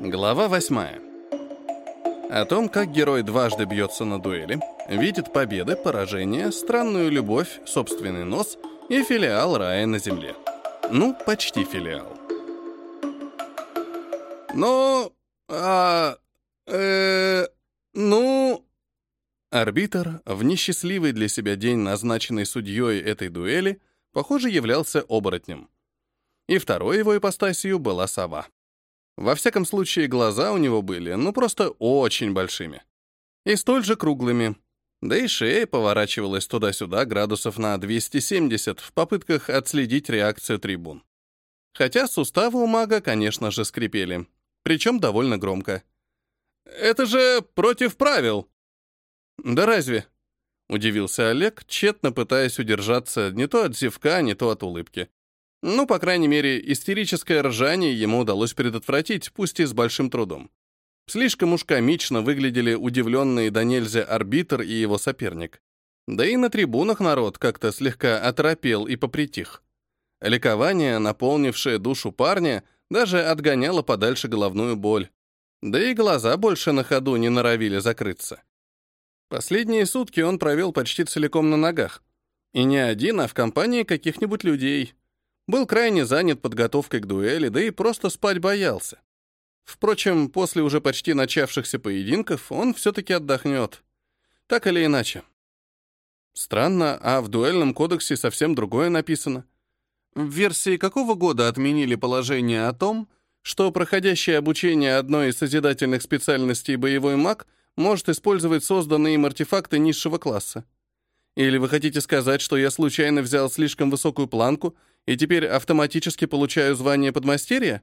Глава 8. О том, как герой дважды бьется на дуэли, видит победы, поражения, странную любовь, собственный нос и филиал рая на земле. Ну, почти филиал. Ну, а... э... ну... Арбитр, в несчастливый для себя день, назначенный судьей этой дуэли, похоже, являлся оборотнем. И второй его ипостасью была сова. Во всяком случае, глаза у него были, ну, просто очень большими. И столь же круглыми. Да и шея поворачивалась туда-сюда градусов на 270 в попытках отследить реакцию трибун. Хотя суставы у мага, конечно же, скрипели. Причем довольно громко. «Это же против правил!» «Да разве?» — удивился Олег, тщетно пытаясь удержаться не то от зевка, не то от улыбки. Ну, по крайней мере, истерическое ржание ему удалось предотвратить, пусть и с большим трудом. Слишком уж комично выглядели удивленные до нельзя арбитр и его соперник. Да и на трибунах народ как-то слегка оторопел и попритих. Ликование, наполнившее душу парня, даже отгоняло подальше головную боль. Да и глаза больше на ходу не норовили закрыться. Последние сутки он провел почти целиком на ногах. И не один, а в компании каких-нибудь людей. Был крайне занят подготовкой к дуэли, да и просто спать боялся. Впрочем, после уже почти начавшихся поединков он все-таки отдохнет. Так или иначе. Странно, а в дуэльном кодексе совсем другое написано. В версии какого года отменили положение о том, что проходящее обучение одной из созидательных специальностей боевой маг может использовать созданные им артефакты низшего класса? Или вы хотите сказать, что я случайно взял слишком высокую планку и теперь автоматически получаю звание подмастерья?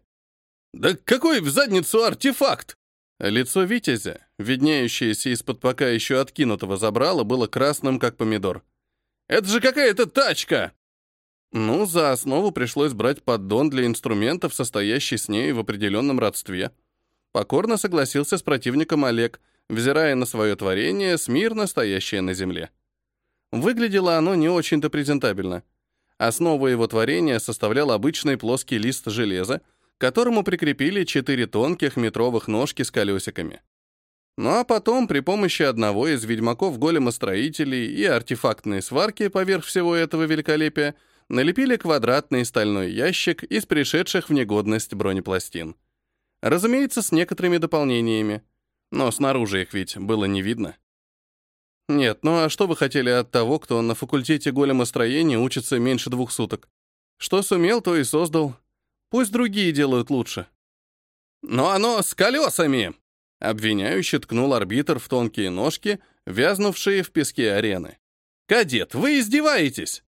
Да какой в задницу артефакт? Лицо Витязя, виднеющееся из-под пока еще откинутого забрала, было красным, как помидор. «Это же какая-то тачка!» Ну, за основу пришлось брать поддон для инструментов, состоящий с ней в определенном родстве. Покорно согласился с противником Олег, взирая на свое творение, смирно стоящее на земле. Выглядело оно не очень-то презентабельно. Основу его творения составлял обычный плоский лист железа, к которому прикрепили четыре тонких метровых ножки с колесиками. Ну а потом при помощи одного из ведьмаков-големостроителей и артефактной сварки поверх всего этого великолепия налепили квадратный стальной ящик из пришедших в негодность бронепластин. Разумеется, с некоторыми дополнениями, но снаружи их ведь было не видно. Нет, ну а что вы хотели от того, кто на факультете големостроения учится меньше двух суток? Что сумел, то и создал. Пусть другие делают лучше. Но оно с колесами! Обвиняющий ткнул арбитр в тонкие ножки, вязнувшие в песке арены. «Кадет, вы издеваетесь!»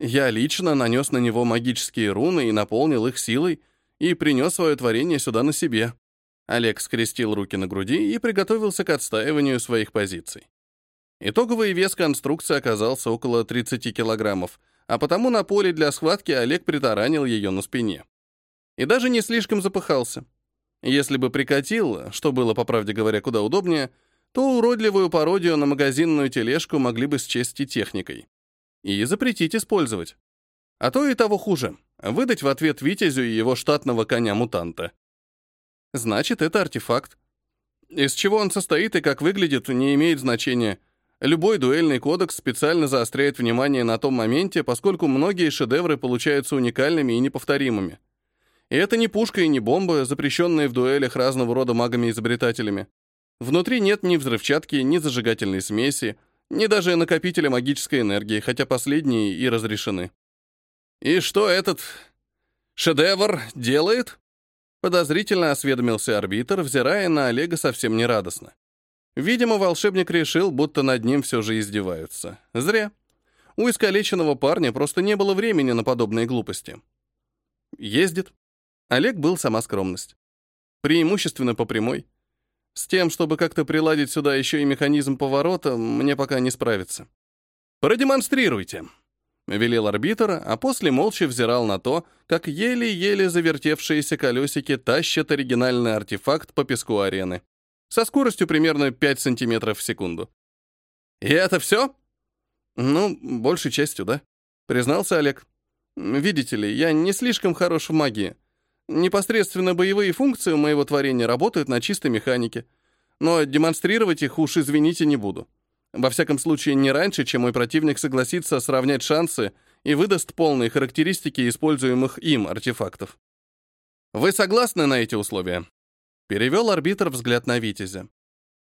Я лично нанес на него магические руны и наполнил их силой, и принес свое творение сюда на себе. Олег скрестил руки на груди и приготовился к отстаиванию своих позиций. Итоговый вес конструкции оказался около 30 килограммов, а потому на поле для схватки Олег притаранил ее на спине. И даже не слишком запыхался. Если бы прикатил, что было, по правде говоря, куда удобнее, то уродливую пародию на магазинную тележку могли бы счесть и техникой. И запретить использовать. А то и того хуже — выдать в ответ Витязю и его штатного коня-мутанта. Значит, это артефакт. Из чего он состоит и как выглядит, не имеет значения — Любой дуэльный кодекс специально заостряет внимание на том моменте, поскольку многие шедевры получаются уникальными и неповторимыми. И это не пушка и не бомба, запрещенные в дуэлях разного рода магами-изобретателями. Внутри нет ни взрывчатки, ни зажигательной смеси, ни даже накопителя магической энергии, хотя последние и разрешены. «И что этот шедевр делает?» Подозрительно осведомился арбитр, взирая на Олега совсем нерадостно. Видимо, волшебник решил, будто над ним все же издеваются. Зря. У искалеченного парня просто не было времени на подобные глупости. Ездит. Олег был сама скромность. Преимущественно по прямой. С тем, чтобы как-то приладить сюда еще и механизм поворота, мне пока не справиться. «Продемонстрируйте», — велел арбитр, а после молча взирал на то, как еле-еле завертевшиеся колесики тащат оригинальный артефакт по песку арены со скоростью примерно 5 сантиметров в секунду. «И это все?» «Ну, большей частью, да», — признался Олег. «Видите ли, я не слишком хорош в магии. Непосредственно боевые функции моего творения работают на чистой механике, но демонстрировать их уж, извините, не буду. Во всяком случае, не раньше, чем мой противник согласится сравнять шансы и выдаст полные характеристики используемых им артефактов. Вы согласны на эти условия? Перевел арбитр взгляд на Витязя.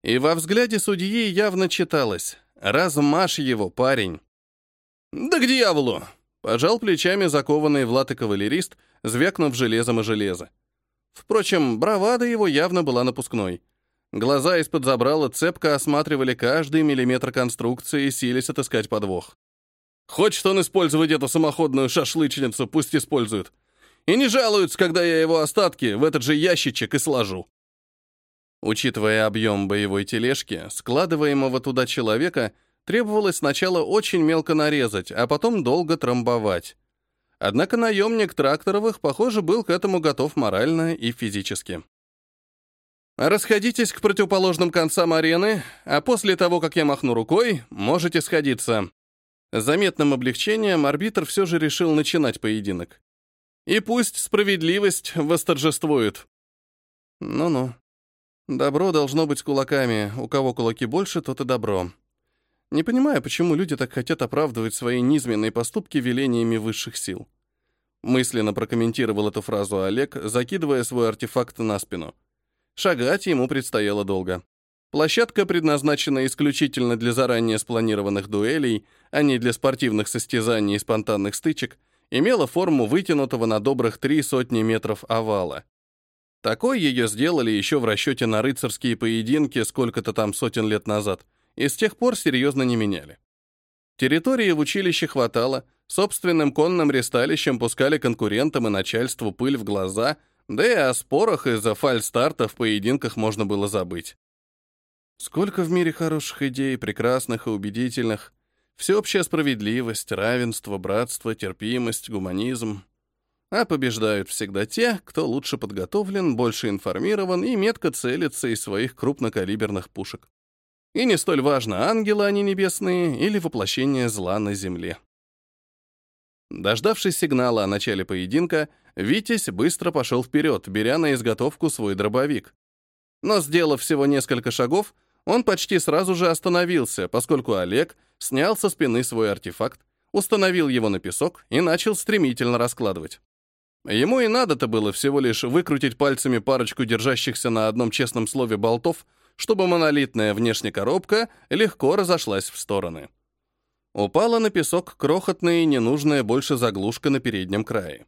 И во взгляде судьи явно читалось «Размажь его, парень». «Да к дьяволу!» — пожал плечами закованный в латы кавалерист, звякнув железом и железо. Впрочем, бравада его явно была напускной. Глаза из-под забрала цепко осматривали каждый миллиметр конструкции и сились отыскать подвох. Хочет он использовать эту самоходную шашлычницу, пусть использует. И не жалуются, когда я его остатки в этот же ящичек и сложу. Учитывая объем боевой тележки, складываемого туда человека, требовалось сначала очень мелко нарезать, а потом долго трамбовать. Однако наемник тракторовых, похоже, был к этому готов морально и физически. Расходитесь к противоположным концам арены, а после того, как я махну рукой, можете сходиться. С заметным облегчением арбитр все же решил начинать поединок. И пусть справедливость восторжествует. Ну-ну. Добро должно быть кулаками. У кого кулаки больше, тот и добро. Не понимаю, почему люди так хотят оправдывать свои низменные поступки велениями высших сил. Мысленно прокомментировал эту фразу Олег, закидывая свой артефакт на спину. Шагать ему предстояло долго. Площадка предназначена исключительно для заранее спланированных дуэлей, а не для спортивных состязаний и спонтанных стычек, имела форму вытянутого на добрых три сотни метров овала. Такой ее сделали еще в расчете на рыцарские поединки сколько-то там сотен лет назад, и с тех пор серьезно не меняли. Территории в училище хватало, собственным конным ресталищем пускали конкурентам и начальству пыль в глаза — да и о спорах из-за фальстарта в поединках можно было забыть. Сколько в мире хороших идей, прекрасных и убедительных. Всеобщая справедливость, равенство, братство, терпимость, гуманизм. А побеждают всегда те, кто лучше подготовлен, больше информирован и метко целится из своих крупнокалиберных пушек. И не столь важно, ангелы они небесные или воплощение зла на земле. Дождавшись сигнала о начале поединка, Витязь быстро пошел вперед, беря на изготовку свой дробовик. Но, сделав всего несколько шагов, он почти сразу же остановился, поскольку Олег снял со спины свой артефакт, установил его на песок и начал стремительно раскладывать. Ему и надо-то было всего лишь выкрутить пальцами парочку держащихся на одном честном слове болтов, чтобы монолитная внешняя коробка легко разошлась в стороны. Упала на песок крохотная и ненужная больше заглушка на переднем крае.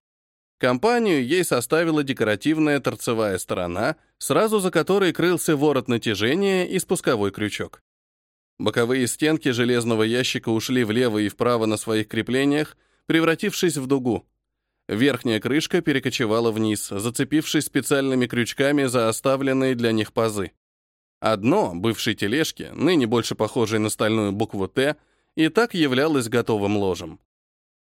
Компанию ей составила декоративная торцевая сторона, сразу за которой крылся ворот натяжения и спусковой крючок. Боковые стенки железного ящика ушли влево и вправо на своих креплениях, превратившись в дугу. Верхняя крышка перекочевала вниз, зацепившись специальными крючками за оставленные для них пазы. Одно, бывшей тележки, ныне больше похожей на стальную букву «Т», и так являлось готовым ложем.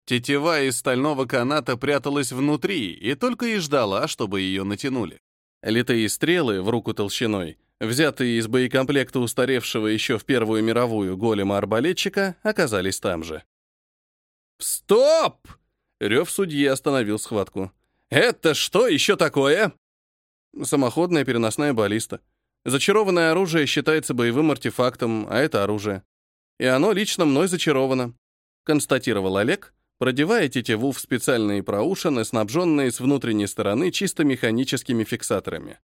Тетива из стального каната пряталась внутри и только и ждала, чтобы ее натянули. Литые стрелы в руку толщиной, взятые из боекомплекта устаревшего еще в Первую мировую голема-арбалетчика, оказались там же. «Стоп!» — рев судьи остановил схватку. «Это что еще такое?» Самоходная переносная баллиста. Зачарованное оружие считается боевым артефактом, а это оружие. И оно лично мной зачаровано, констатировал Олег, продевая тетиву в специальные проушины, снабженные с внутренней стороны чисто механическими фиксаторами.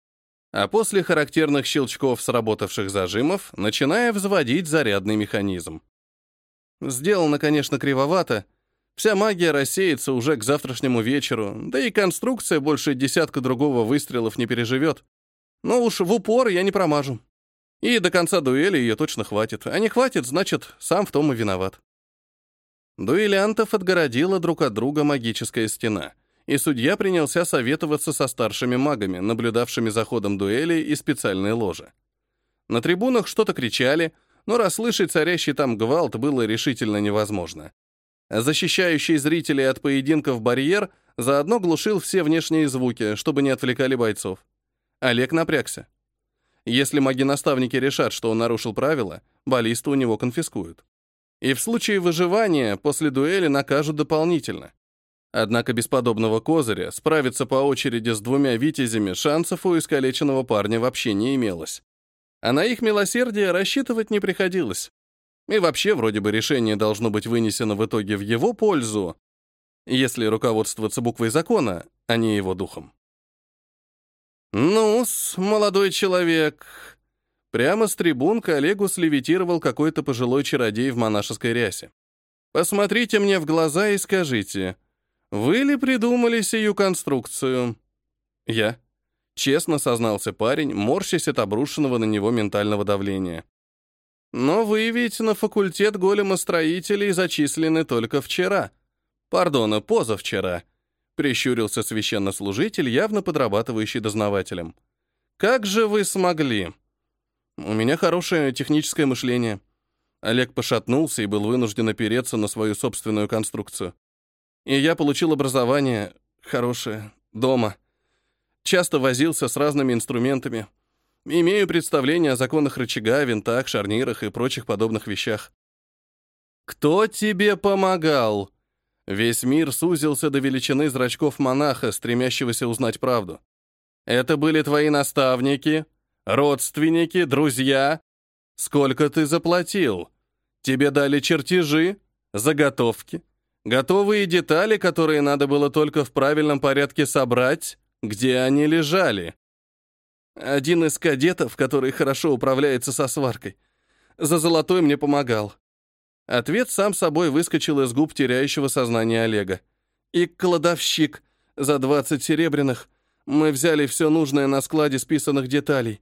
А после характерных щелчков сработавших зажимов, начиная взводить зарядный механизм. Сделано, конечно, кривовато. Вся магия рассеется уже к завтрашнему вечеру, да и конструкция больше десятка другого выстрелов не переживет. Но уж в упор я не промажу. И до конца дуэли ее точно хватит. А не хватит, значит, сам в том и виноват. Дуэлянтов отгородила друг от друга магическая стена, и судья принялся советоваться со старшими магами, наблюдавшими за ходом дуэли и специальной ложи. На трибунах что-то кричали, но расслышать царящий там гвалт было решительно невозможно. Защищающий зрителей от поединков барьер заодно глушил все внешние звуки, чтобы не отвлекали бойцов. Олег напрягся. Если маги-наставники решат, что он нарушил правила, баллисту у него конфискуют. И в случае выживания после дуэли накажут дополнительно. Однако без подобного козыря справиться по очереди с двумя витязями шансов у искалеченного парня вообще не имелось. А на их милосердие рассчитывать не приходилось. И вообще, вроде бы, решение должно быть вынесено в итоге в его пользу, если руководствоваться буквой закона, а не его духом. «Ну-с, молодой человек!» Прямо с трибун Олегу слевитировал какой-то пожилой чародей в монашеской рясе. «Посмотрите мне в глаза и скажите, вы ли придумали сию конструкцию?» «Я», — честно сознался парень, морщась от обрушенного на него ментального давления. Но вы ведь на факультет големостроителей зачислены только вчера. Пардона, позавчера. Прищурился священнослужитель, явно подрабатывающий дознавателем. Как же вы смогли? У меня хорошее техническое мышление. Олег пошатнулся и был вынужден опереться на свою собственную конструкцию. И я получил образование хорошее, дома. Часто возился с разными инструментами, Имею представление о законах рычага, винтах, шарнирах и прочих подобных вещах. Кто тебе помогал? Весь мир сузился до величины зрачков монаха, стремящегося узнать правду. Это были твои наставники, родственники, друзья. Сколько ты заплатил? Тебе дали чертежи, заготовки, готовые детали, которые надо было только в правильном порядке собрать, где они лежали. Один из кадетов, который хорошо управляется со сваркой. За золотой мне помогал. Ответ сам собой выскочил из губ теряющего сознание Олега. И кладовщик за 20 серебряных. Мы взяли все нужное на складе списанных деталей.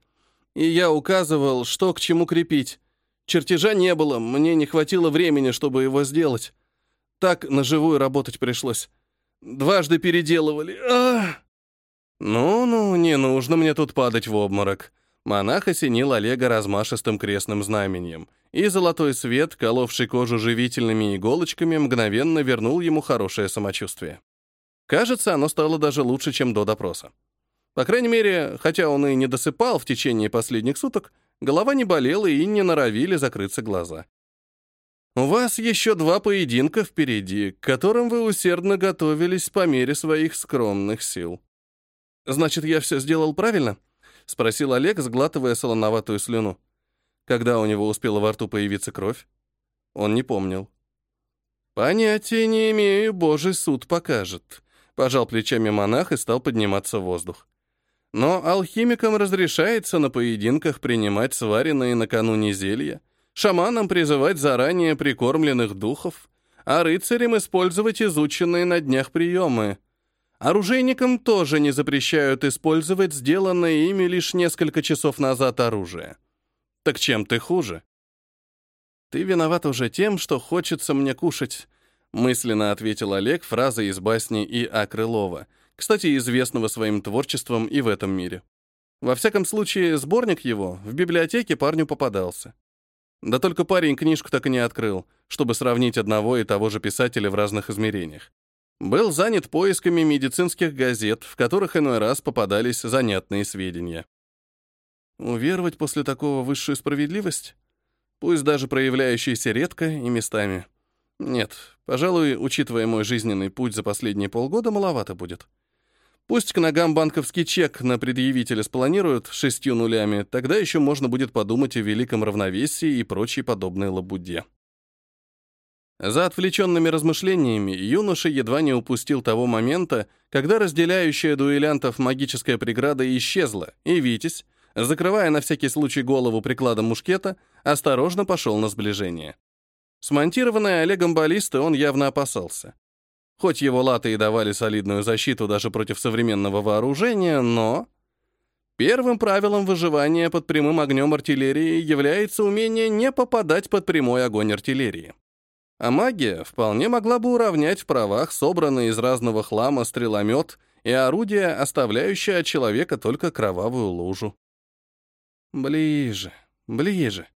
И я указывал, что к чему крепить. Чертежа не было, мне не хватило времени, чтобы его сделать. Так на живую работать пришлось. Дважды переделывали. Ах! «Ну-ну, не нужно мне тут падать в обморок». Монах осенил Олега размашистым крестным знаменем, и золотой свет, коловший кожу живительными иголочками, мгновенно вернул ему хорошее самочувствие. Кажется, оно стало даже лучше, чем до допроса. По крайней мере, хотя он и не досыпал в течение последних суток, голова не болела и не норовили закрыться глаза. «У вас еще два поединка впереди, к которым вы усердно готовились по мере своих скромных сил», «Значит, я все сделал правильно?» — спросил Олег, сглатывая солоноватую слюну. Когда у него успела во рту появиться кровь? Он не помнил. «Понятия не имею, божий суд покажет», — пожал плечами монах и стал подниматься в воздух. «Но алхимикам разрешается на поединках принимать сваренные накануне зелья, шаманам призывать заранее прикормленных духов, а рыцарям использовать изученные на днях приемы — Оружейникам тоже не запрещают использовать сделанное ими лишь несколько часов назад оружие. Так чем ты хуже? Ты виноват уже тем, что хочется мне кушать, мысленно ответил Олег фразой из басни И. А. Крылова, кстати, известного своим творчеством и в этом мире. Во всяком случае, сборник его в библиотеке парню попадался. Да только парень книжку так и не открыл, чтобы сравнить одного и того же писателя в разных измерениях был занят поисками медицинских газет, в которых иной раз попадались занятные сведения. Уверовать после такого высшую справедливость? Пусть даже проявляющаяся редко и местами. Нет, пожалуй, учитывая мой жизненный путь за последние полгода, маловато будет. Пусть к ногам банковский чек на предъявителя спланируют шестью нулями, тогда еще можно будет подумать о великом равновесии и прочей подобной лабуде. За отвлеченными размышлениями юноша едва не упустил того момента, когда разделяющая дуэлянтов магическая преграда исчезла, и Витязь, закрывая на всякий случай голову прикладом мушкета, осторожно пошел на сближение. Смонтированные Олегом баллисты он явно опасался. Хоть его латы и давали солидную защиту даже против современного вооружения, но... Первым правилом выживания под прямым огнем артиллерии является умение не попадать под прямой огонь артиллерии. А магия вполне могла бы уравнять в правах собранный из разного хлама стреломет и орудие, оставляющее от человека только кровавую лужу. Ближе, ближе.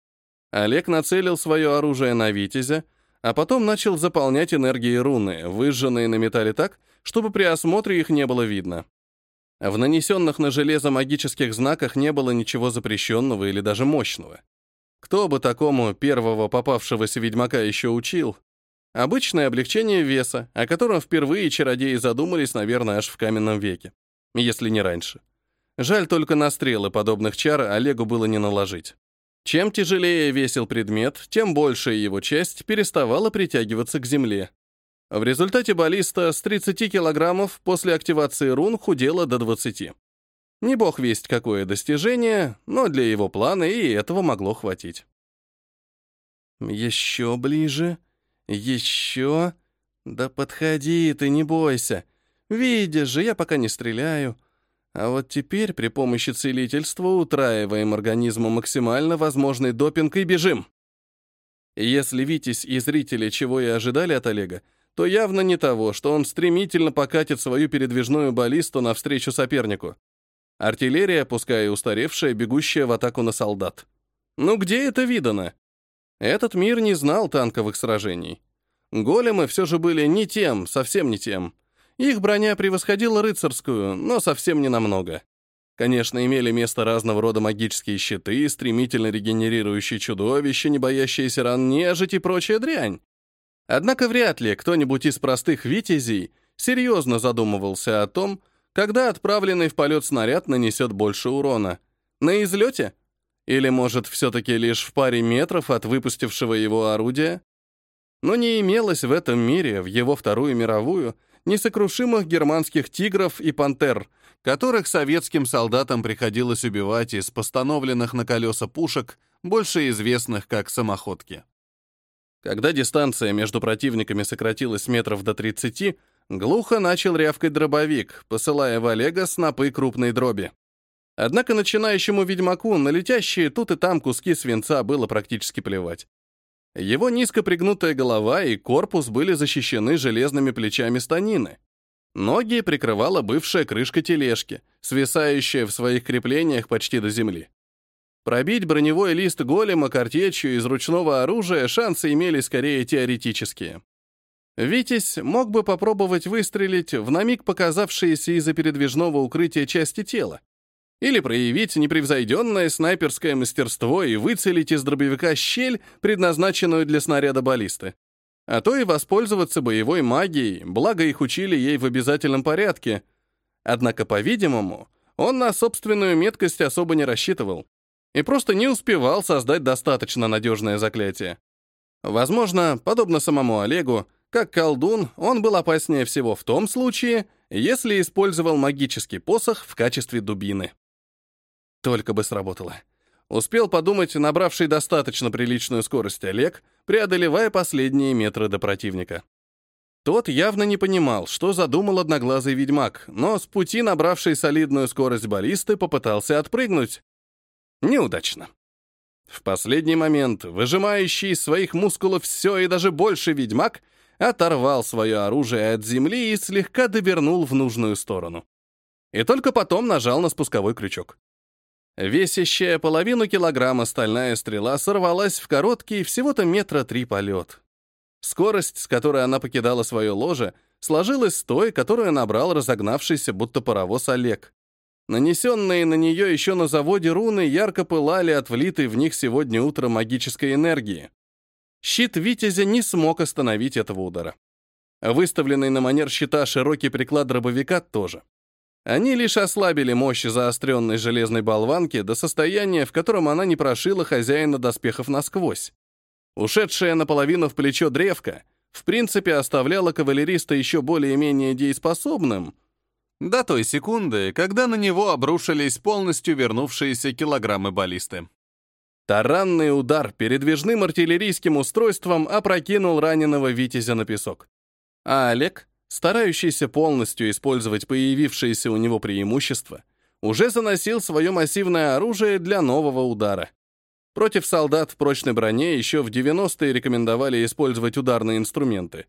Олег нацелил свое оружие на Витязя, а потом начал заполнять энергией руны, выжженные на металле так, чтобы при осмотре их не было видно. В нанесенных на железо магических знаках не было ничего запрещенного или даже мощного. Кто бы такому первого попавшегося ведьмака еще учил? Обычное облегчение веса, о котором впервые чародеи задумались, наверное, аж в каменном веке, если не раньше. Жаль только на стрелы подобных чар Олегу было не наложить. Чем тяжелее весил предмет, тем большая его часть переставала притягиваться к земле. В результате баллиста с 30 килограммов после активации рун худела до 20. Не бог весть какое достижение, но для его плана и этого могло хватить. «Еще ближе», «Еще? Да подходи ты, не бойся. Видишь же, я пока не стреляю. А вот теперь при помощи целительства утраиваем организму максимально возможный допинг и бежим». Если Витязь и зрители чего и ожидали от Олега, то явно не того, что он стремительно покатит свою передвижную баллисту навстречу сопернику. Артиллерия, пускай и устаревшая, бегущая в атаку на солдат. Ну где это видано? Этот мир не знал танковых сражений. Големы все же были не тем, совсем не тем. Их броня превосходила рыцарскую, но совсем не намного. Конечно, имели место разного рода магические щиты, стремительно регенерирующие чудовища, не боящиеся ран нежить и прочая дрянь. Однако вряд ли кто-нибудь из простых витязей серьезно задумывался о том, когда отправленный в полет снаряд нанесет больше урона. На излете или, может, все-таки лишь в паре метров от выпустившего его орудия? Но не имелось в этом мире, в его Вторую мировую, несокрушимых германских тигров и пантер, которых советским солдатам приходилось убивать из постановленных на колеса пушек, больше известных как самоходки. Когда дистанция между противниками сократилась метров до 30, глухо начал рявкать дробовик, посылая в Олега снопы крупной дроби. Однако начинающему ведьмаку на летящие тут и там куски свинца было практически плевать. Его низко пригнутая голова и корпус были защищены железными плечами станины. Ноги прикрывала бывшая крышка тележки, свисающая в своих креплениях почти до земли. Пробить броневой лист голема картечью из ручного оружия шансы имели скорее теоретические. Витязь мог бы попробовать выстрелить в на миг показавшиеся из-за передвижного укрытия части тела, или проявить непревзойденное снайперское мастерство и выцелить из дробовика щель, предназначенную для снаряда баллисты. А то и воспользоваться боевой магией, благо их учили ей в обязательном порядке. Однако, по-видимому, он на собственную меткость особо не рассчитывал и просто не успевал создать достаточно надежное заклятие. Возможно, подобно самому Олегу, как колдун, он был опаснее всего в том случае, если использовал магический посох в качестве дубины. Только бы сработало. Успел подумать набравший достаточно приличную скорость Олег, преодолевая последние метры до противника. Тот явно не понимал, что задумал одноглазый ведьмак, но с пути набравший солидную скорость баллисты попытался отпрыгнуть. Неудачно. В последний момент, выжимающий из своих мускулов все и даже больше ведьмак, оторвал свое оружие от земли и слегка довернул в нужную сторону. И только потом нажал на спусковой крючок. Весящая половину килограмма стальная стрела сорвалась в короткий, всего-то метра три полет. Скорость, с которой она покидала свое ложе, сложилась с той, которую набрал разогнавшийся, будто паровоз Олег. Нанесенные на нее еще на заводе руны ярко пылали от влитой в них сегодня утром магической энергии. Щит Витязя не смог остановить этого удара. Выставленный на манер щита широкий приклад дробовика тоже. Они лишь ослабили мощь заостренной железной болванки до состояния, в котором она не прошила хозяина доспехов насквозь. Ушедшая наполовину в плечо древко в принципе оставляла кавалериста еще более-менее дееспособным, до той секунды, когда на него обрушились полностью вернувшиеся килограммы баллисты. Таранный удар передвижным артиллерийским устройством опрокинул раненого Витязя на песок. А Олег, старающийся полностью использовать появившееся у него преимущество, уже заносил свое массивное оружие для нового удара. Против солдат в прочной броне еще в 90-е рекомендовали использовать ударные инструменты.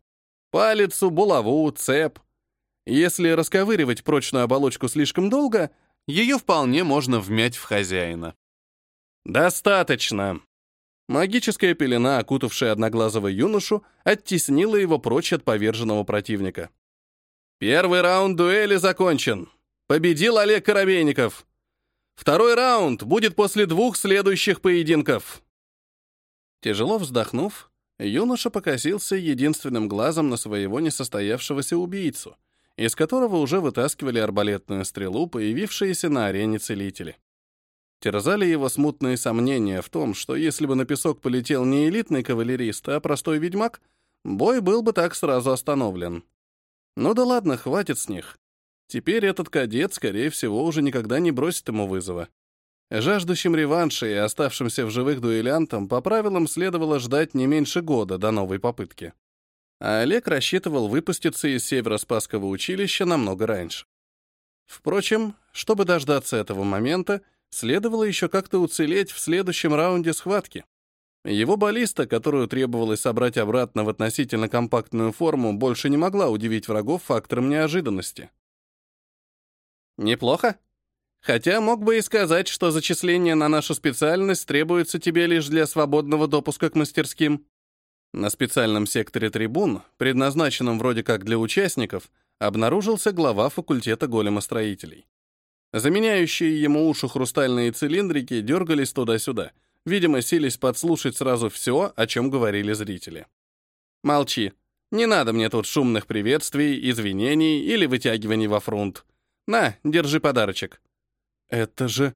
Палицу, булаву, цеп. Если расковыривать прочную оболочку слишком долго, ее вполне можно вмять в хозяина. «Достаточно!» Магическая пелена, окутавшая одноглазого юношу, оттеснила его прочь от поверженного противника. Первый раунд дуэли закончен. Победил Олег Коробейников. Второй раунд будет после двух следующих поединков. Тяжело вздохнув, Юноша покосился единственным глазом на своего несостоявшегося убийцу, из которого уже вытаскивали арбалетную стрелу, появившиеся на арене целители. Терзали его смутные сомнения в том, что если бы на песок полетел не элитный кавалерист, а простой ведьмак, бой был бы так сразу остановлен. Ну да ладно, хватит с них. Теперь этот кадет, скорее всего, уже никогда не бросит ему вызова. Жаждущим реванша и оставшимся в живых дуэлянтам по правилам следовало ждать не меньше года до новой попытки. А Олег рассчитывал выпуститься из Северо-Спасского училища намного раньше. Впрочем, чтобы дождаться этого момента, следовало еще как-то уцелеть в следующем раунде схватки. Его баллиста, которую требовалось собрать обратно в относительно компактную форму, больше не могла удивить врагов фактором неожиданности. «Неплохо», Хотя мог бы и сказать, что зачисление на нашу специальность требуется тебе лишь для свободного допуска к мастерским. На специальном секторе трибун, предназначенном вроде как для участников, обнаружился глава факультета големостроителей. Заменяющие ему уши хрустальные цилиндрики дергались туда-сюда, видимо, сились подслушать сразу все, о чем говорили зрители. «Молчи. Не надо мне тут шумных приветствий, извинений или вытягиваний во фронт. На, держи подарочек». Это же...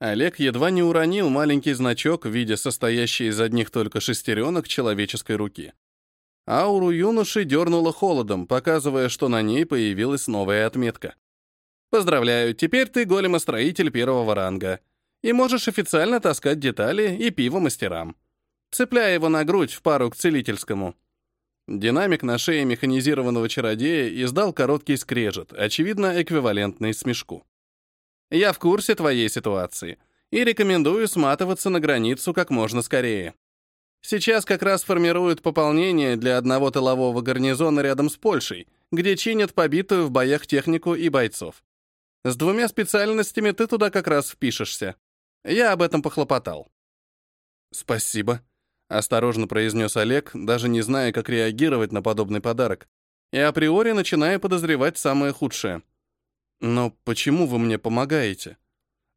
Олег едва не уронил маленький значок в виде состоящей из одних только шестеренок человеческой руки. Ауру юноши дернуло холодом, показывая, что на ней появилась новая отметка. «Поздравляю, теперь ты големостроитель первого ранга и можешь официально таскать детали и пиво мастерам. Цепляй его на грудь в пару к целительскому». Динамик на шее механизированного чародея издал короткий скрежет, очевидно, эквивалентный смешку. Я в курсе твоей ситуации и рекомендую сматываться на границу как можно скорее. Сейчас как раз формируют пополнение для одного тылового гарнизона рядом с Польшей, где чинят побитую в боях технику и бойцов. С двумя специальностями ты туда как раз впишешься. Я об этом похлопотал. Спасибо, осторожно произнес Олег, даже не зная, как реагировать на подобный подарок, и априори начиная подозревать самое худшее. Но почему вы мне помогаете?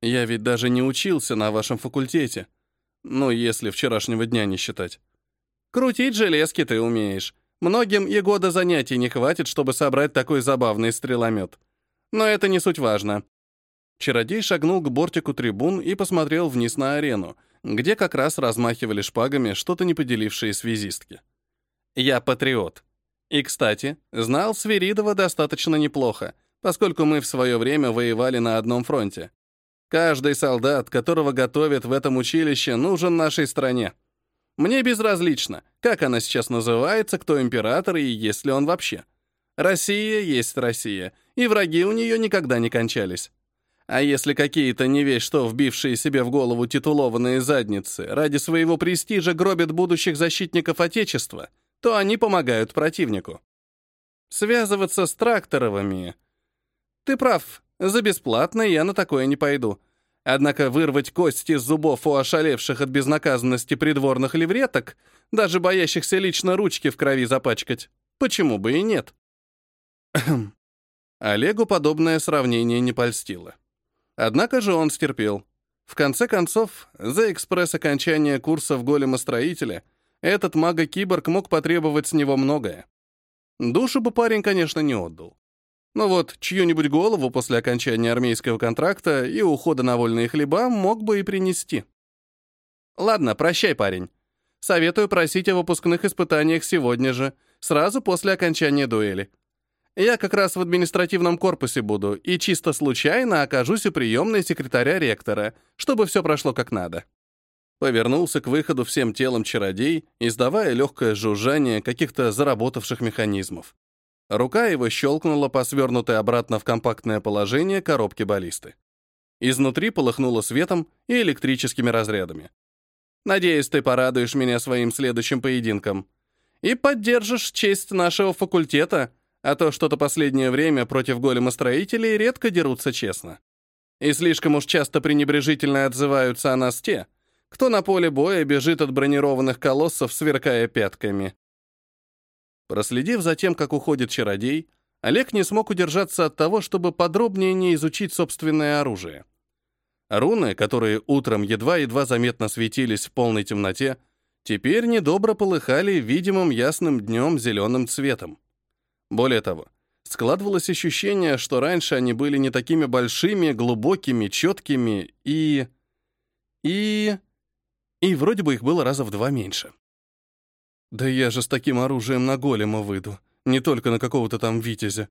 Я ведь даже не учился на вашем факультете. Ну, если вчерашнего дня не считать. Крутить железки ты умеешь. Многим и года занятий не хватит, чтобы собрать такой забавный стреломет. Но это не суть важно. Чародей шагнул к бортику трибун и посмотрел вниз на арену, где как раз размахивали шпагами что-то не поделившие связистки. Я патриот. И, кстати, знал Свиридова достаточно неплохо — поскольку мы в свое время воевали на одном фронте. Каждый солдат, которого готовят в этом училище, нужен нашей стране. Мне безразлично, как она сейчас называется, кто император и есть ли он вообще. Россия есть Россия, и враги у нее никогда не кончались. А если какие-то не весь что вбившие себе в голову титулованные задницы ради своего престижа гробят будущих защитников Отечества, то они помогают противнику. Связываться с Тракторовыми ты прав, за бесплатно я на такое не пойду. Однако вырвать кости из зубов у ошалевших от безнаказанности придворных левреток, даже боящихся лично ручки в крови запачкать, почему бы и нет? Олегу подобное сравнение не польстило. Однако же он стерпел. В конце концов, за экспресс-окончание курса в големостроителя этот мага-киборг мог потребовать с него многое. Душу бы парень, конечно, не отдал. Но вот чью-нибудь голову после окончания армейского контракта и ухода на вольные хлеба мог бы и принести. Ладно, прощай, парень. Советую просить о выпускных испытаниях сегодня же, сразу после окончания дуэли. Я как раз в административном корпусе буду и чисто случайно окажусь у приемной секретаря ректора, чтобы все прошло как надо. Повернулся к выходу всем телом чародей, издавая легкое жужжание каких-то заработавших механизмов. Рука его щелкнула по свернутой обратно в компактное положение коробки баллисты. Изнутри полыхнуло светом и электрическими разрядами. «Надеюсь, ты порадуешь меня своим следующим поединком. И поддержишь честь нашего факультета, а то что-то последнее время против големостроителей редко дерутся честно. И слишком уж часто пренебрежительно отзываются о нас те, кто на поле боя бежит от бронированных колоссов, сверкая пятками. Проследив за тем, как уходит чародей, Олег не смог удержаться от того, чтобы подробнее не изучить собственное оружие. Руны, которые утром едва-едва заметно светились в полной темноте, теперь недобро полыхали видимым ясным днем зеленым цветом. Более того, складывалось ощущение, что раньше они были не такими большими, глубокими, четкими и... и... и вроде бы их было раза в два меньше. Да я же с таким оружием на голема выйду, не только на какого-то там витязя.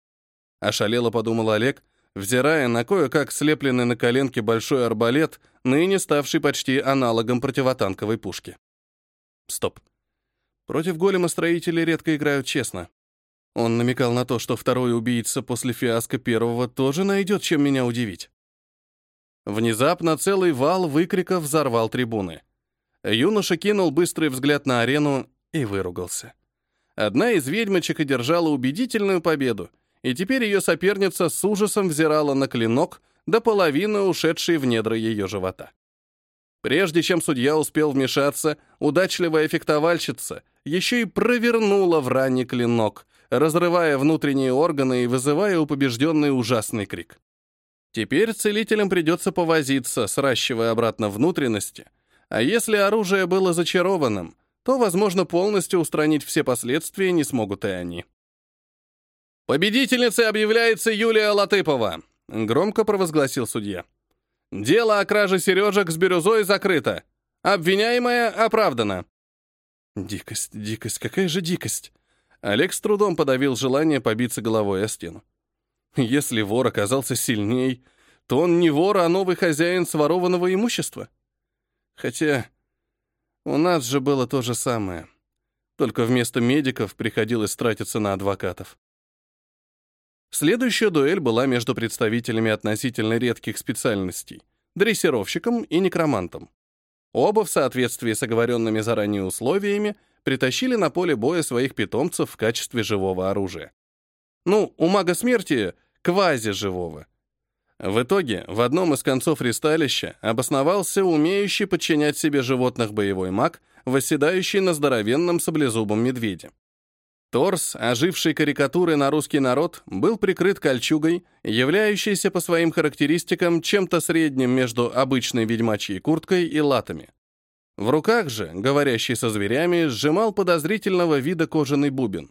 Ошалело подумал Олег, взирая на кое-как слепленный на коленке большой арбалет, ныне ставший почти аналогом противотанковой пушки. Стоп. Против голема строители редко играют честно. Он намекал на то, что второй убийца после фиаско первого тоже найдет, чем меня удивить. Внезапно целый вал выкриков взорвал трибуны. Юноша кинул быстрый взгляд на арену и выругался. Одна из ведьмочек одержала убедительную победу, и теперь ее соперница с ужасом взирала на клинок до половины ушедшей в недра ее живота. Прежде чем судья успел вмешаться, удачливая фехтовальщица еще и провернула в ране клинок, разрывая внутренние органы и вызывая у побежденной ужасный крик. Теперь целителям придется повозиться, сращивая обратно внутренности, а если оружие было зачарованным, то, возможно, полностью устранить все последствия не смогут и они. «Победительницей объявляется Юлия Латыпова», — громко провозгласил судья. «Дело о краже сережек с бирюзой закрыто. Обвиняемая оправдана». Дикость, дикость, какая же дикость. Олег с трудом подавил желание побиться головой о стену. Если вор оказался сильней, то он не вор, а новый хозяин сворованного имущества. Хотя у нас же было то же самое. Только вместо медиков приходилось тратиться на адвокатов. Следующая дуэль была между представителями относительно редких специальностей — дрессировщиком и некромантом. Оба в соответствии с оговоренными заранее условиями притащили на поле боя своих питомцев в качестве живого оружия. Ну, у мага смерти — квази-живого — в итоге, в одном из концов ристалища обосновался умеющий подчинять себе животных боевой маг, восседающий на здоровенном саблезубом медведе. Торс, оживший карикатуры на русский народ, был прикрыт кольчугой, являющейся по своим характеристикам чем-то средним между обычной ведьмачьей курткой и латами. В руках же, говорящий со зверями, сжимал подозрительного вида кожаный бубен.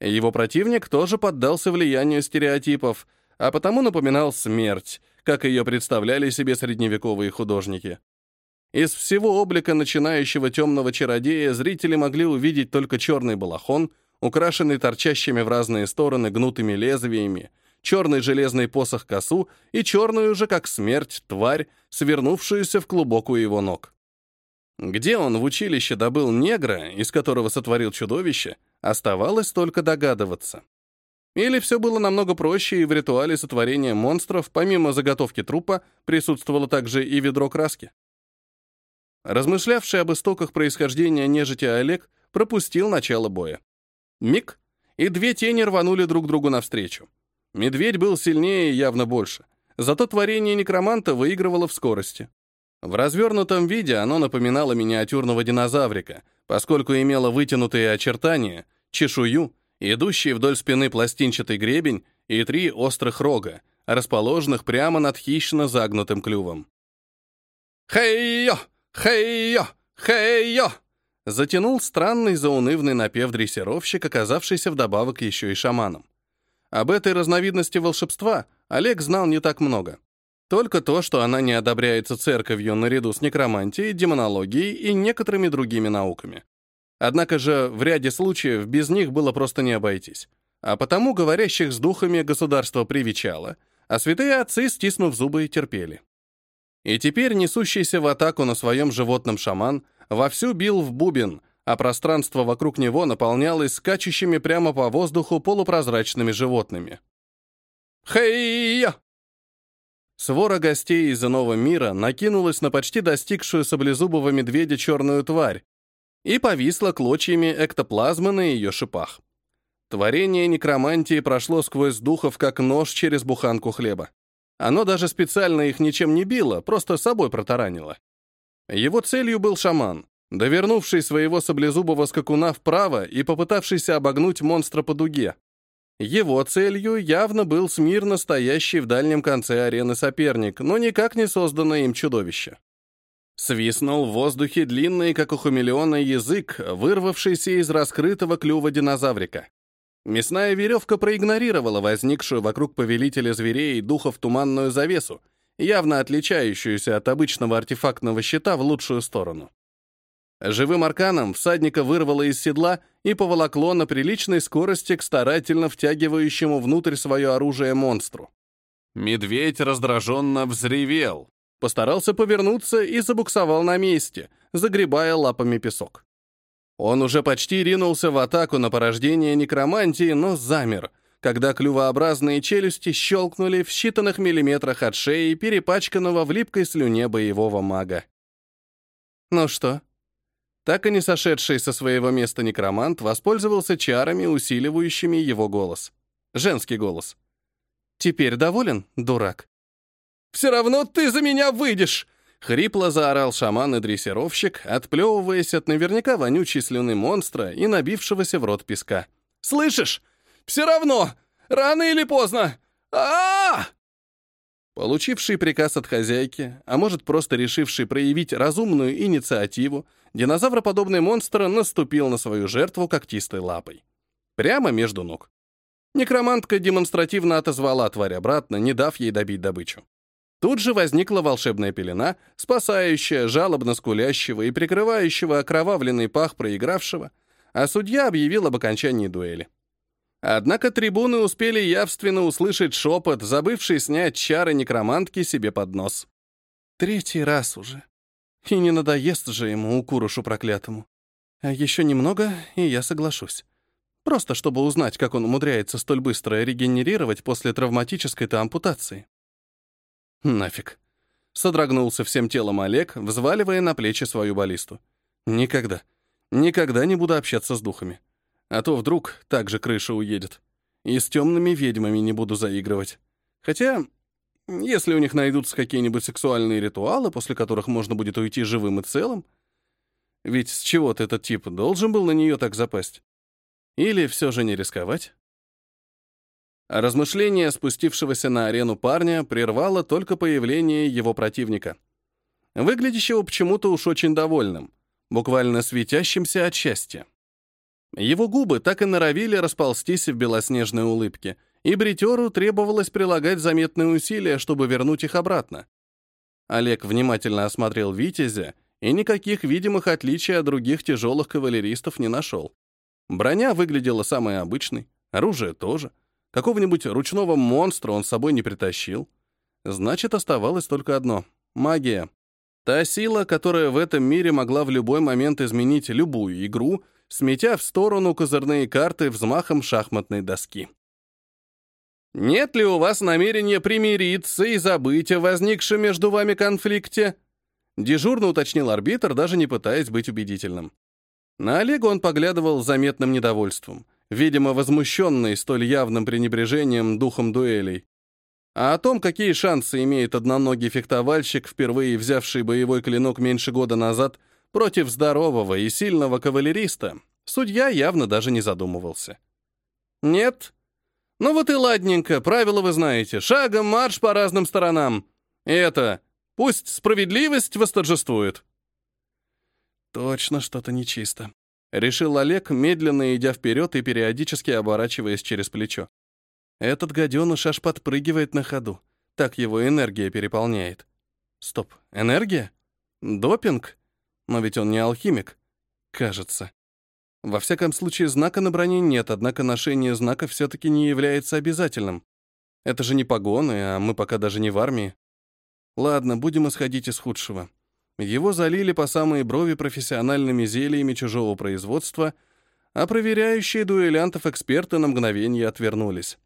Его противник тоже поддался влиянию стереотипов, а потому напоминал смерть, как ее представляли себе средневековые художники. Из всего облика начинающего темного чародея зрители могли увидеть только черный балахон, украшенный торчащими в разные стороны гнутыми лезвиями, черный железный посох косу и черную же, как смерть, тварь, свернувшуюся в клубок у его ног. Где он в училище добыл негра, из которого сотворил чудовище, оставалось только догадываться. Или все было намного проще, и в ритуале сотворения монстров, помимо заготовки трупа, присутствовало также и ведро краски. Размышлявший об истоках происхождения нежити Олег пропустил начало боя. Миг, и две тени рванули друг другу навстречу. Медведь был сильнее и явно больше. Зато творение некроманта выигрывало в скорости. В развернутом виде оно напоминало миниатюрного динозаврика, поскольку имело вытянутые очертания, чешую идущий вдоль спины пластинчатый гребень и три острых рога, расположенных прямо над хищно загнутым клювом. «Хей-йо! Хей-йо! Хей-йо!» затянул странный заунывный напев дрессировщик, оказавшийся вдобавок еще и шаманом. Об этой разновидности волшебства Олег знал не так много. Только то, что она не одобряется церковью наряду с некромантией, демонологией и некоторыми другими науками. Однако же в ряде случаев без них было просто не обойтись. А потому говорящих с духами государство привечало, а святые отцы, стиснув зубы, терпели. И теперь несущийся в атаку на своем животном шаман вовсю бил в бубен, а пространство вокруг него наполнялось скачущими прямо по воздуху полупрозрачными животными. «Хей-я!» Свора гостей из иного мира накинулась на почти достигшую саблезубого медведя черную тварь, и повисла клочьями эктоплазмы на ее шипах. Творение некромантии прошло сквозь духов, как нож через буханку хлеба. Оно даже специально их ничем не било, просто собой протаранило. Его целью был шаман, довернувший своего саблезубого скакуна вправо и попытавшийся обогнуть монстра по дуге. Его целью явно был смирно стоящий в дальнем конце арены соперник, но никак не созданное им чудовище. Свистнул в воздухе длинный, как у хамелеона, язык, вырвавшийся из раскрытого клюва динозаврика. Мясная веревка проигнорировала возникшую вокруг повелителя зверей и духов туманную завесу, явно отличающуюся от обычного артефактного щита в лучшую сторону. Живым арканом всадника вырвало из седла и поволокло на приличной скорости к старательно втягивающему внутрь свое оружие монстру. Медведь раздраженно взревел, постарался повернуться и забуксовал на месте, загребая лапами песок. Он уже почти ринулся в атаку на порождение некромантии, но замер, когда клювообразные челюсти щелкнули в считанных миллиметрах от шеи перепачканного в липкой слюне боевого мага. «Ну что?» Так и не сошедший со своего места некромант воспользовался чарами, усиливающими его голос. Женский голос. «Теперь доволен, дурак?» «Все равно ты за меня выйдешь!» Хрипло заорал шаман и дрессировщик, отплевываясь от наверняка вонючей слюны монстра и набившегося в рот песка. «Слышишь? Все равно! Рано или поздно! а, -а, -а Получивший приказ от хозяйки, а может просто решивший проявить разумную инициативу, динозавроподобный монстр наступил на свою жертву когтистой лапой. Прямо между ног. Некромантка демонстративно отозвала тварь обратно, не дав ей добить добычу. Тут же возникла волшебная пелена, спасающая жалобно скулящего и прикрывающего окровавленный пах проигравшего, а судья объявил об окончании дуэли. Однако трибуны успели явственно услышать шепот, забывший снять чары некромантки себе под нос. Третий раз уже. И не надоест же ему, укурушу проклятому. А еще немного, и я соглашусь. Просто чтобы узнать, как он умудряется столь быстро регенерировать после травматической-то ампутации. Нафиг. Содрогнулся всем телом Олег, взваливая на плечи свою баллисту. Никогда, никогда не буду общаться с духами. А то вдруг так же крыша уедет. И с темными ведьмами не буду заигрывать. Хотя, если у них найдутся какие-нибудь сексуальные ритуалы, после которых можно будет уйти живым и целым, ведь с чего-то этот тип должен был на нее так запасть. Или все же не рисковать? А размышление спустившегося на арену парня прервало только появление его противника. Выглядящего почему-то уж очень довольным, буквально светящимся от счастья. Его губы так и норовили расползтись в белоснежной улыбке, и бритеру требовалось прилагать заметные усилия, чтобы вернуть их обратно. Олег внимательно осмотрел Витязя и никаких видимых отличий от других тяжелых кавалеристов не нашел. Броня выглядела самой обычной, оружие тоже — Какого-нибудь ручного монстра он с собой не притащил. Значит, оставалось только одно — магия. Та сила, которая в этом мире могла в любой момент изменить любую игру, сметя в сторону козырные карты взмахом шахматной доски. «Нет ли у вас намерения примириться и забыть о возникшем между вами конфликте?» Дежурно уточнил арбитр, даже не пытаясь быть убедительным. На Олега он поглядывал с заметным недовольством видимо, возмущенный столь явным пренебрежением духом дуэлей. А о том, какие шансы имеет одноногий фехтовальщик, впервые взявший боевой клинок меньше года назад, против здорового и сильного кавалериста, судья явно даже не задумывался. «Нет? Ну вот и ладненько, правила вы знаете. Шагом марш по разным сторонам. И это, пусть справедливость восторжествует». Точно что-то нечисто. Решил Олег, медленно идя вперед и периодически оборачиваясь через плечо. Этот гаденыш аж подпрыгивает на ходу. Так его энергия переполняет. Стоп, энергия? Допинг? Но ведь он не алхимик. Кажется. Во всяком случае, знака на броне нет, однако ношение знака все-таки не является обязательным. Это же не погоны, а мы пока даже не в армии. Ладно, будем исходить из худшего. Его залили по самые брови профессиональными зельями чужого производства, а проверяющие дуэлянтов эксперты на мгновение отвернулись.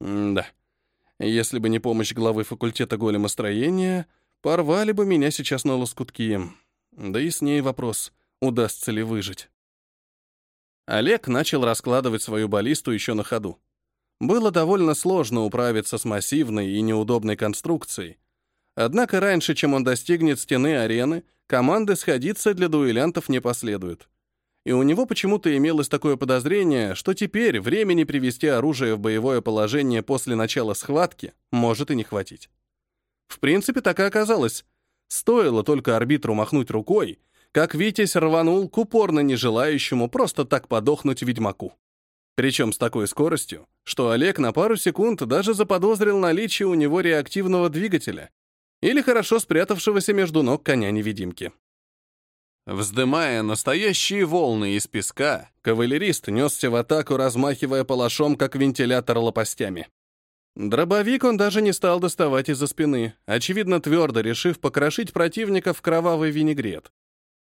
М да. Если бы не помощь главы факультета големостроения, порвали бы меня сейчас на лоскутки. Да и с ней вопрос, удастся ли выжить. Олег начал раскладывать свою баллисту еще на ходу. Было довольно сложно управиться с массивной и неудобной конструкцией, Однако раньше, чем он достигнет стены арены, команды сходиться для дуэлянтов не последуют. И у него почему-то имелось такое подозрение, что теперь времени привести оружие в боевое положение после начала схватки может и не хватить. В принципе, так и оказалось. Стоило только арбитру махнуть рукой, как Витязь рванул к упорно нежелающему просто так подохнуть ведьмаку. Причем с такой скоростью, что Олег на пару секунд даже заподозрил наличие у него реактивного двигателя или хорошо спрятавшегося между ног коня-невидимки. Вздымая настоящие волны из песка, кавалерист несся в атаку, размахивая палашом, как вентилятор лопастями. Дробовик он даже не стал доставать из-за спины, очевидно твердо решив покрошить противника в кровавый винегрет.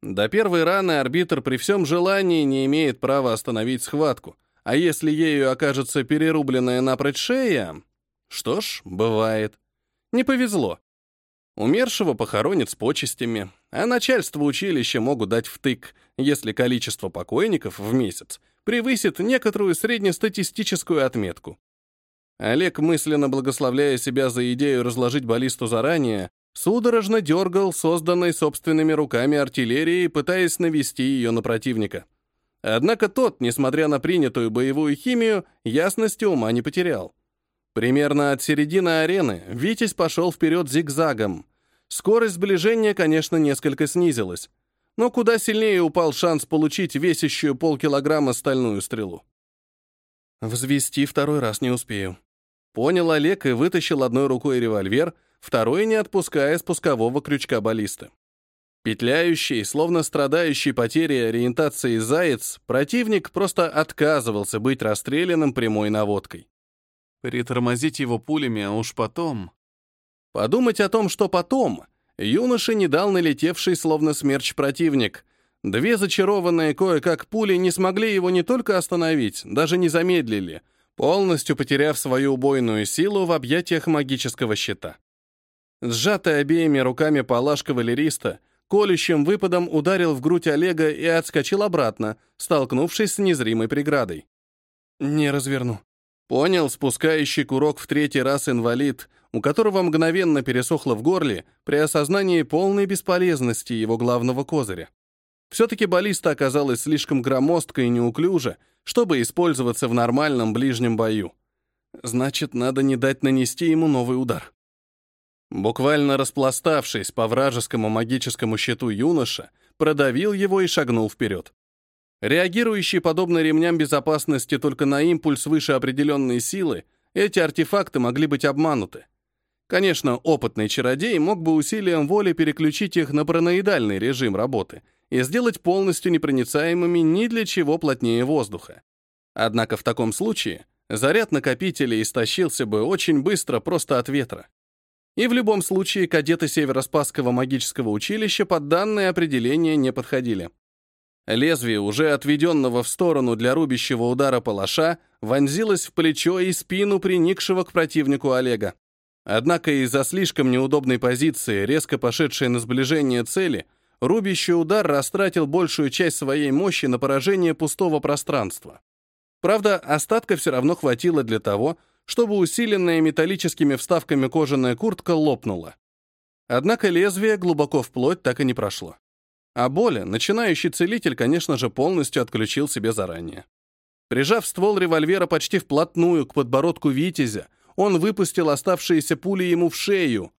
До первой раны арбитр при всем желании не имеет права остановить схватку, а если ею окажется перерубленная напрочь шея... Что ж, бывает. Не повезло. Умершего похоронят с почестями, а начальство училища могут дать втык, если количество покойников в месяц превысит некоторую среднестатистическую отметку. Олег, мысленно благословляя себя за идею разложить баллисту заранее, судорожно дергал созданной собственными руками артиллерией, пытаясь навести ее на противника. Однако тот, несмотря на принятую боевую химию, ясности ума не потерял. Примерно от середины арены Витязь пошел вперед зигзагом. Скорость сближения, конечно, несколько снизилась, но куда сильнее упал шанс получить весящую полкилограмма стальную стрелу. Взвести второй раз не успею. Понял Олег и вытащил одной рукой револьвер, второй не отпуская спускового крючка баллисты. Петляющий, словно страдающий потерей ориентации заяц, противник просто отказывался быть расстрелянным прямой наводкой. Притормозить его пулями, а уж потом... Подумать о том, что потом, юноше не дал налетевший, словно смерч, противник. Две зачарованные кое-как пули не смогли его не только остановить, даже не замедлили, полностью потеряв свою убойную силу в объятиях магического щита. Сжатый обеими руками палаш кавалериста — колющим выпадом ударил в грудь Олега и отскочил обратно, столкнувшись с незримой преградой. «Не разверну». Понял спускающий курок в третий раз инвалид, у которого мгновенно пересохло в горле при осознании полной бесполезности его главного козыря. Все-таки баллиста оказалась слишком громоздкой и неуклюжа, чтобы использоваться в нормальном ближнем бою. Значит, надо не дать нанести ему новый удар. Буквально распластавшись по вражескому магическому щиту юноша, продавил его и шагнул вперед. Реагирующие подобно ремням безопасности только на импульс выше определенной силы, эти артефакты могли быть обмануты. Конечно, опытный чародей мог бы усилием воли переключить их на параноидальный режим работы и сделать полностью непроницаемыми ни для чего плотнее воздуха. Однако в таком случае заряд накопителя истощился бы очень быстро просто от ветра. И в любом случае кадеты Северо-Спасского магического училища под данное определение не подходили. Лезвие, уже отведенного в сторону для рубящего удара палаша, вонзилось в плечо и спину приникшего к противнику Олега. Однако из-за слишком неудобной позиции, резко пошедшей на сближение цели, рубящий удар растратил большую часть своей мощи на поражение пустого пространства. Правда, остатка все равно хватило для того, чтобы усиленная металлическими вставками кожаная куртка лопнула. Однако лезвие глубоко вплоть так и не прошло. А боли начинающий целитель, конечно же, полностью отключил себе заранее. Прижав ствол револьвера почти вплотную к подбородку Витязя, он выпустил оставшиеся пули ему в шею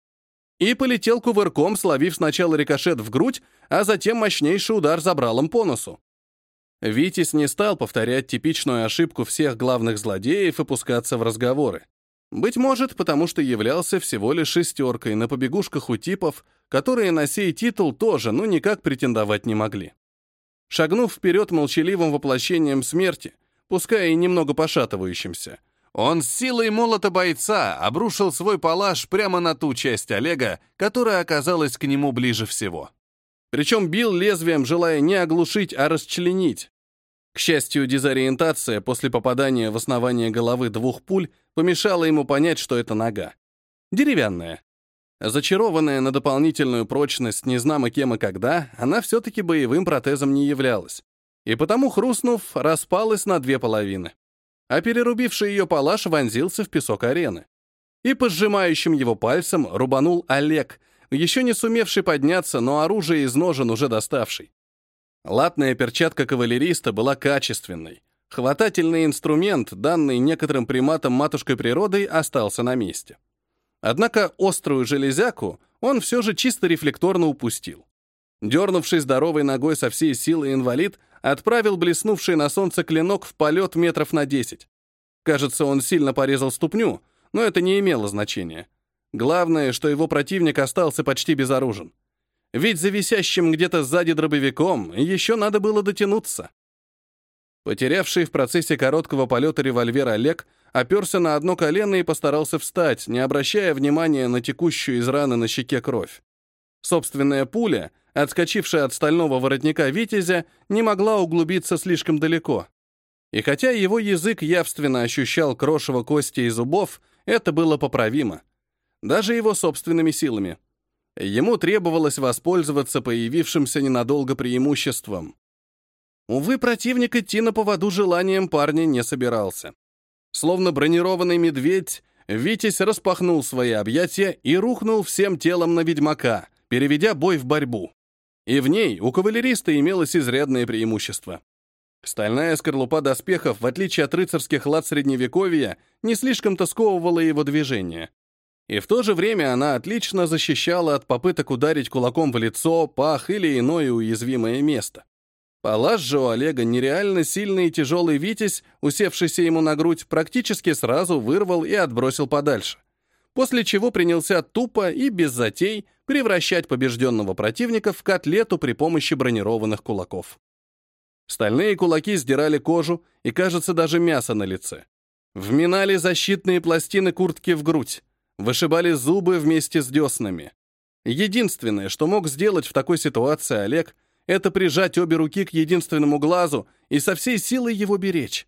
и полетел кувырком, словив сначала рикошет в грудь, а затем мощнейший удар забралом по носу. Витязь не стал повторять типичную ошибку всех главных злодеев и пускаться в разговоры. Быть может, потому что являлся всего лишь шестеркой на побегушках у типов, которые на сей титул тоже, ну, никак претендовать не могли. Шагнув вперед молчаливым воплощением смерти, пускай и немного пошатывающимся, он с силой молота бойца обрушил свой палаш прямо на ту часть Олега, которая оказалась к нему ближе всего. Причем бил лезвием, желая не оглушить, а расчленить, к счастью, дезориентация после попадания в основание головы двух пуль помешала ему понять, что это нога. Деревянная. Зачарованная на дополнительную прочность незнамо кем и когда, она все-таки боевым протезом не являлась. И потому, хрустнув, распалась на две половины. А перерубивший ее палаш вонзился в песок арены. И по сжимающим его пальцем рубанул Олег, еще не сумевший подняться, но оружие из ножен уже доставший. Латная перчатка кавалериста была качественной. Хватательный инструмент, данный некоторым приматам матушкой природой, остался на месте. Однако острую железяку он все же чисто рефлекторно упустил. Дернувший здоровой ногой со всей силы инвалид отправил блеснувший на солнце клинок в полет метров на десять. Кажется, он сильно порезал ступню, но это не имело значения. Главное, что его противник остался почти безоружен. Ведь за висящим где-то сзади дробовиком еще надо было дотянуться. Потерявший в процессе короткого полета револьвер Олег оперся на одно колено и постарался встать, не обращая внимания на текущую из раны на щеке кровь. Собственная пуля, отскочившая от стального воротника Витязя, не могла углубиться слишком далеко. И хотя его язык явственно ощущал крошево кости и зубов, это было поправимо. Даже его собственными силами. Ему требовалось воспользоваться появившимся ненадолго преимуществом. Увы, противник идти на поводу желанием парня не собирался. Словно бронированный медведь, Витязь распахнул свои объятия и рухнул всем телом на ведьмака, переведя бой в борьбу. И в ней у кавалериста имелось изрядное преимущество. Стальная скорлупа доспехов, в отличие от рыцарских лад Средневековья, не слишком-то сковывала его движение. И в то же время она отлично защищала от попыток ударить кулаком в лицо, пах или иное уязвимое место. Палаш же у Олега нереально сильный и тяжелый Витязь, усевшийся ему на грудь, практически сразу вырвал и отбросил подальше. После чего принялся тупо и без затей превращать побежденного противника в котлету при помощи бронированных кулаков. Стальные кулаки сдирали кожу и, кажется, даже мясо на лице. Вминали защитные пластины куртки в грудь, вышибали зубы вместе с деснами. Единственное, что мог сделать в такой ситуации Олег, это прижать обе руки к единственному глазу и со всей силой его беречь.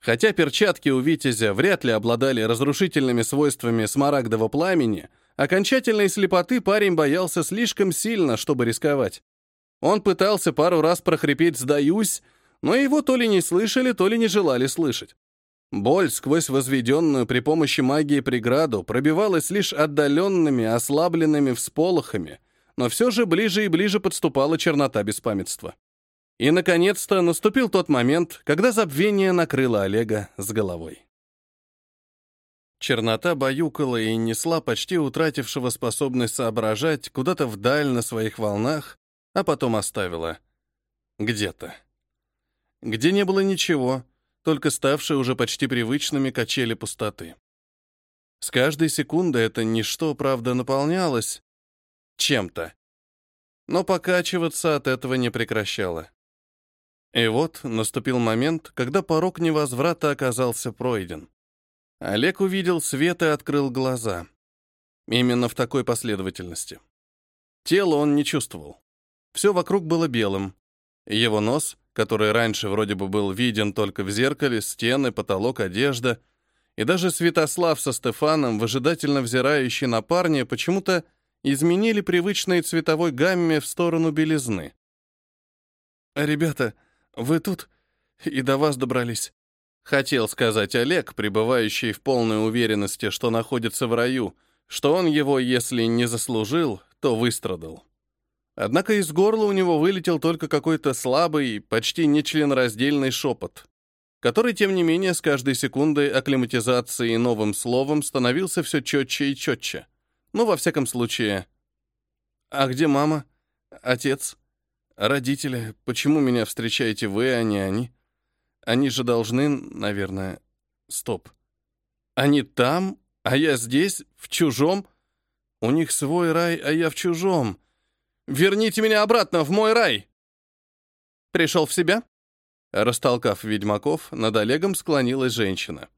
Хотя перчатки у Витязя вряд ли обладали разрушительными свойствами смарагдового пламени, окончательной слепоты парень боялся слишком сильно, чтобы рисковать. Он пытался пару раз прохрипеть «сдаюсь», но его то ли не слышали, то ли не желали слышать. Боль сквозь возведенную при помощи магии преграду пробивалась лишь отдаленными, ослабленными всполохами, но все же ближе и ближе подступала чернота беспамятства. И, наконец-то, наступил тот момент, когда забвение накрыло Олега с головой. Чернота баюкала и несла почти утратившего способность соображать куда-то вдаль на своих волнах, а потом оставила. Где-то. Где не было ничего, только ставшие уже почти привычными качели пустоты. С каждой секундой это ничто, правда, наполнялось, чем-то. Но покачиваться от этого не прекращало. И вот наступил момент, когда порог невозврата оказался пройден. Олег увидел свет и открыл глаза. Именно в такой последовательности. Тело он не чувствовал. Все вокруг было белым. Его нос, который раньше вроде бы был виден только в зеркале, стены, потолок, одежда, и даже Святослав со Стефаном, выжидательно взирающий на парня, почему-то изменили привычной цветовой гамме в сторону белизны. «Ребята, вы тут? И до вас добрались?» Хотел сказать Олег, пребывающий в полной уверенности, что находится в раю, что он его, если не заслужил, то выстрадал. Однако из горла у него вылетел только какой-то слабый, почти нечленораздельный шепот, который, тем не менее, с каждой секундой акклиматизации новым словом становился все четче и четче. Ну, во всяком случае. А где мама? Отец? Родители? Почему меня встречаете вы, а не они? Они же должны, наверное... Стоп. Они там, а я здесь, в чужом? У них свой рай, а я в чужом. Верните меня обратно в мой рай! Пришел в себя? Растолкав ведьмаков, над Олегом склонилась женщина.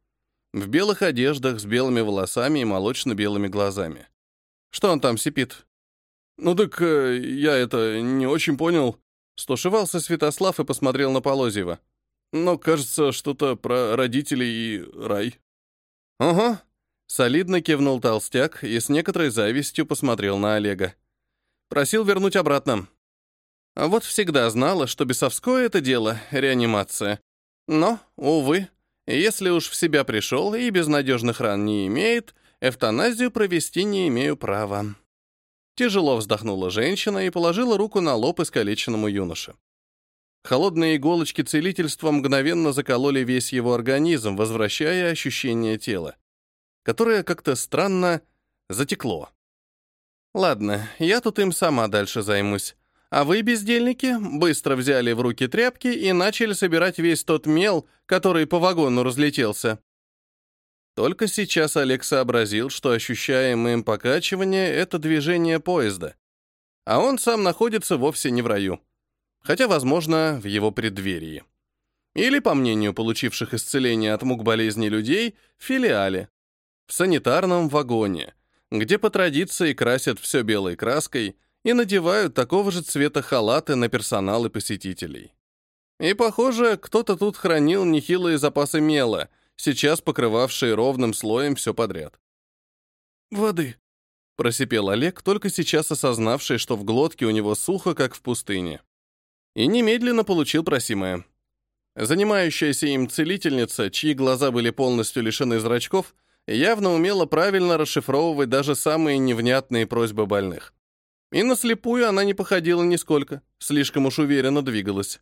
В белых одеждах, с белыми волосами и молочно-белыми глазами. Что он там сипит? Ну так э, я это не очень понял. Стушевался Святослав и посмотрел на Полозьева. Но, кажется, что-то про родителей и рай. Ага. Солидно кивнул толстяк и с некоторой завистью посмотрел на Олега. Просил вернуть обратно. А вот всегда знала, что бесовское это дело, реанимация. Но, увы, если уж в себя пришел и безнадежных ран не имеет, Эвтаназию провести не имею права. Тяжело вздохнула женщина и положила руку на лоб искалеченному юноше. Холодные иголочки целительства мгновенно закололи весь его организм, возвращая ощущение тела, которое как-то странно Затекло. Ладно, я тут им сама дальше займусь. А вы, бездельники, быстро взяли в руки тряпки и начали собирать весь тот мел, который по вагону разлетелся. Только сейчас Олег сообразил, что ощущаемое им покачивание — это движение поезда. А он сам находится вовсе не в раю. Хотя, возможно, в его преддверии. Или, по мнению получивших исцеление от мук болезни людей, в филиале. В санитарном вагоне, где по традиции красят все белой краской — и надевают такого же цвета халаты на персонал и посетителей. И, похоже, кто-то тут хранил нехилые запасы мела, сейчас покрывавшие ровным слоем все подряд. «Воды», — просипел Олег, только сейчас осознавший, что в глотке у него сухо, как в пустыне. И немедленно получил просимое. Занимающаяся им целительница, чьи глаза были полностью лишены зрачков, явно умела правильно расшифровывать даже самые невнятные просьбы больных. И на слепую она не походила нисколько, слишком уж уверенно двигалась.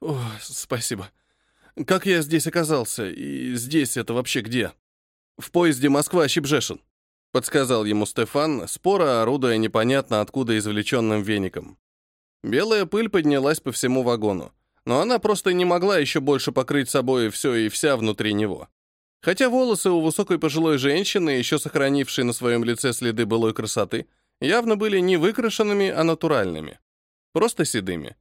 «О, спасибо. Как я здесь оказался? И здесь это вообще где?» «В поезде Москва-Щебжешин», — подсказал ему Стефан, споро орудуя непонятно откуда извлеченным веником. Белая пыль поднялась по всему вагону, но она просто не могла еще больше покрыть собой все и вся внутри него. Хотя волосы у высокой пожилой женщины, еще сохранившей на своем лице следы былой красоты, явно были не выкрашенными, а натуральными. Просто седыми.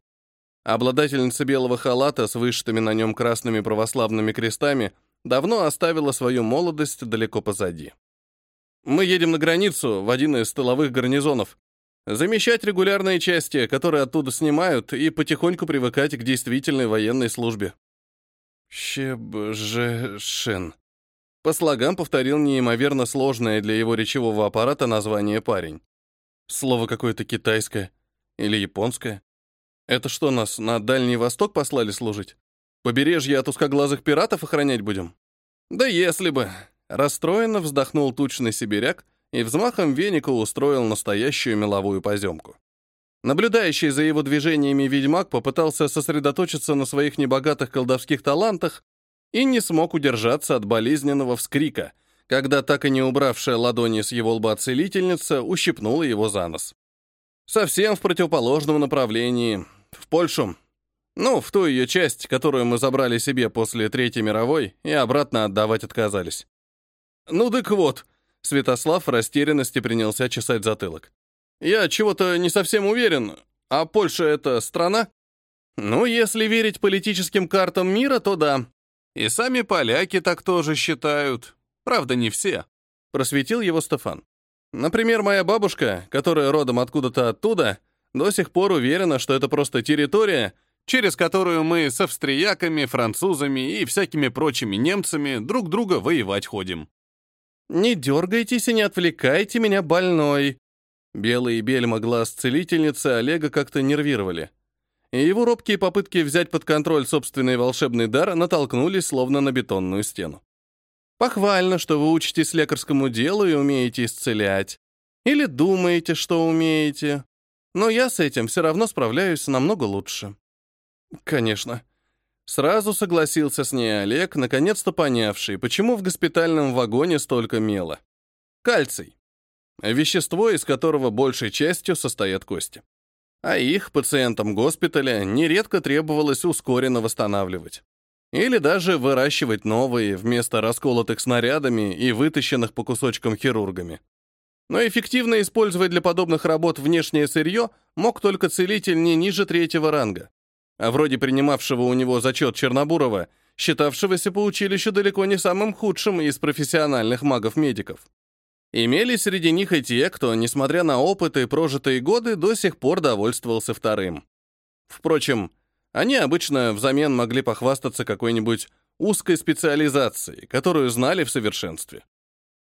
Обладательница белого халата с вышитыми на нем красными православными крестами давно оставила свою молодость далеко позади. Мы едем на границу, в один из тыловых гарнизонов. Замещать регулярные части, которые оттуда снимают, и потихоньку привыкать к действительной военной службе. Щебжешен. По слогам повторил неимоверно сложное для его речевого аппарата название парень. Слово какое-то китайское или японское. Это что, нас на Дальний Восток послали служить? Побережье от узкоглазых пиратов охранять будем? Да если бы. Расстроенно вздохнул тучный сибиряк и взмахом веника устроил настоящую меловую поземку. Наблюдающий за его движениями ведьмак попытался сосредоточиться на своих небогатых колдовских талантах и не смог удержаться от болезненного вскрика — когда так и не убравшая ладони с его лба целительница ущипнула его за нос. Совсем в противоположном направлении, в Польшу. Ну, в ту ее часть, которую мы забрали себе после Третьей мировой и обратно отдавать отказались. Ну, так вот, Святослав в растерянности принялся чесать затылок. Я чего-то не совсем уверен, а Польша — это страна? Ну, если верить политическим картам мира, то да. И сами поляки так тоже считают. Правда, не все. Просветил его Стефан. Например, моя бабушка, которая родом откуда-то оттуда, до сих пор уверена, что это просто территория, через которую мы с австрияками, французами и всякими прочими немцами друг друга воевать ходим. «Не дергайтесь и не отвлекайте меня, больной!» Белый бельма глаз целительницы Олега как-то нервировали. И его робкие попытки взять под контроль собственный волшебный дар натолкнулись словно на бетонную стену. Похвально, что вы учитесь лекарскому делу и умеете исцелять. Или думаете, что умеете. Но я с этим все равно справляюсь намного лучше. Конечно. Сразу согласился с ней Олег, наконец-то понявший, почему в госпитальном вагоне столько мела. Кальций. Вещество, из которого большей частью состоят кости. А их пациентам госпиталя нередко требовалось ускоренно восстанавливать. Или даже выращивать новые вместо расколотых снарядами и вытащенных по кусочкам хирургами. Но эффективно использовать для подобных работ внешнее сырье мог только целитель не ниже третьего ранга. А вроде принимавшего у него зачет Чернобурова, считавшегося по училищу далеко не самым худшим из профессиональных магов-медиков. Имели среди них и те, кто, несмотря на опыт и прожитые годы, до сих пор довольствовался вторым. Впрочем, они обычно взамен могли похвастаться какой-нибудь узкой специализацией, которую знали в совершенстве.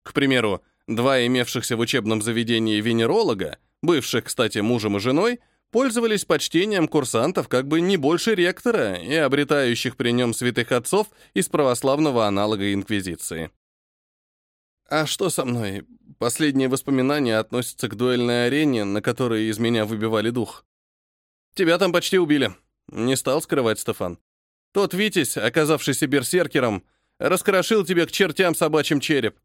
К примеру, два имевшихся в учебном заведении венеролога, бывших, кстати, мужем и женой, пользовались почтением курсантов как бы не больше ректора и обретающих при нем святых отцов из православного аналога Инквизиции. А что со мной? Последние воспоминания относятся к дуэльной арене, на которой из меня выбивали дух. Тебя там почти убили, не стал скрывать Стефан. Тот Витязь, оказавшийся берсеркером, раскрошил тебе к чертям собачьим череп.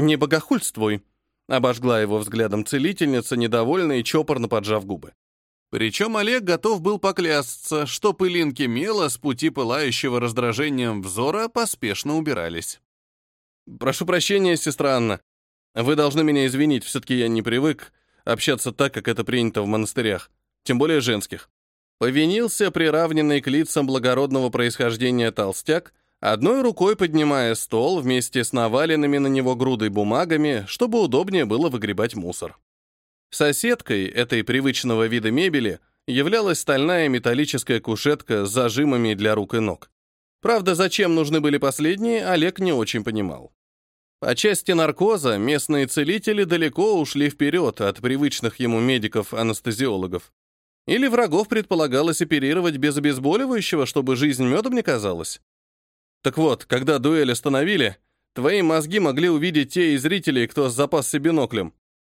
Не богохульствуй. Обожгла его взглядом целительница, недовольно и чопорно поджав губы. Причем Олег готов был поклясться, что пылинки мела с пути пылающего раздражением взора поспешно убирались. «Прошу прощения, сестра Анна. Вы должны меня извинить, все-таки я не привык общаться так, как это принято в монастырях, тем более женских». Повинился приравненный к лицам благородного происхождения толстяк, одной рукой поднимая стол вместе с наваленными на него грудой бумагами, чтобы удобнее было выгребать мусор. Соседкой этой привычного вида мебели являлась стальная металлическая кушетка с зажимами для рук и ног. Правда, зачем нужны были последние, Олег не очень понимал. По части наркоза местные целители далеко ушли вперед от привычных ему медиков-анестезиологов. Или врагов предполагалось оперировать без обезболивающего, чтобы жизнь медом не казалась. Так вот, когда дуэль остановили, твои мозги могли увидеть те из зрителей, кто запасся биноклем.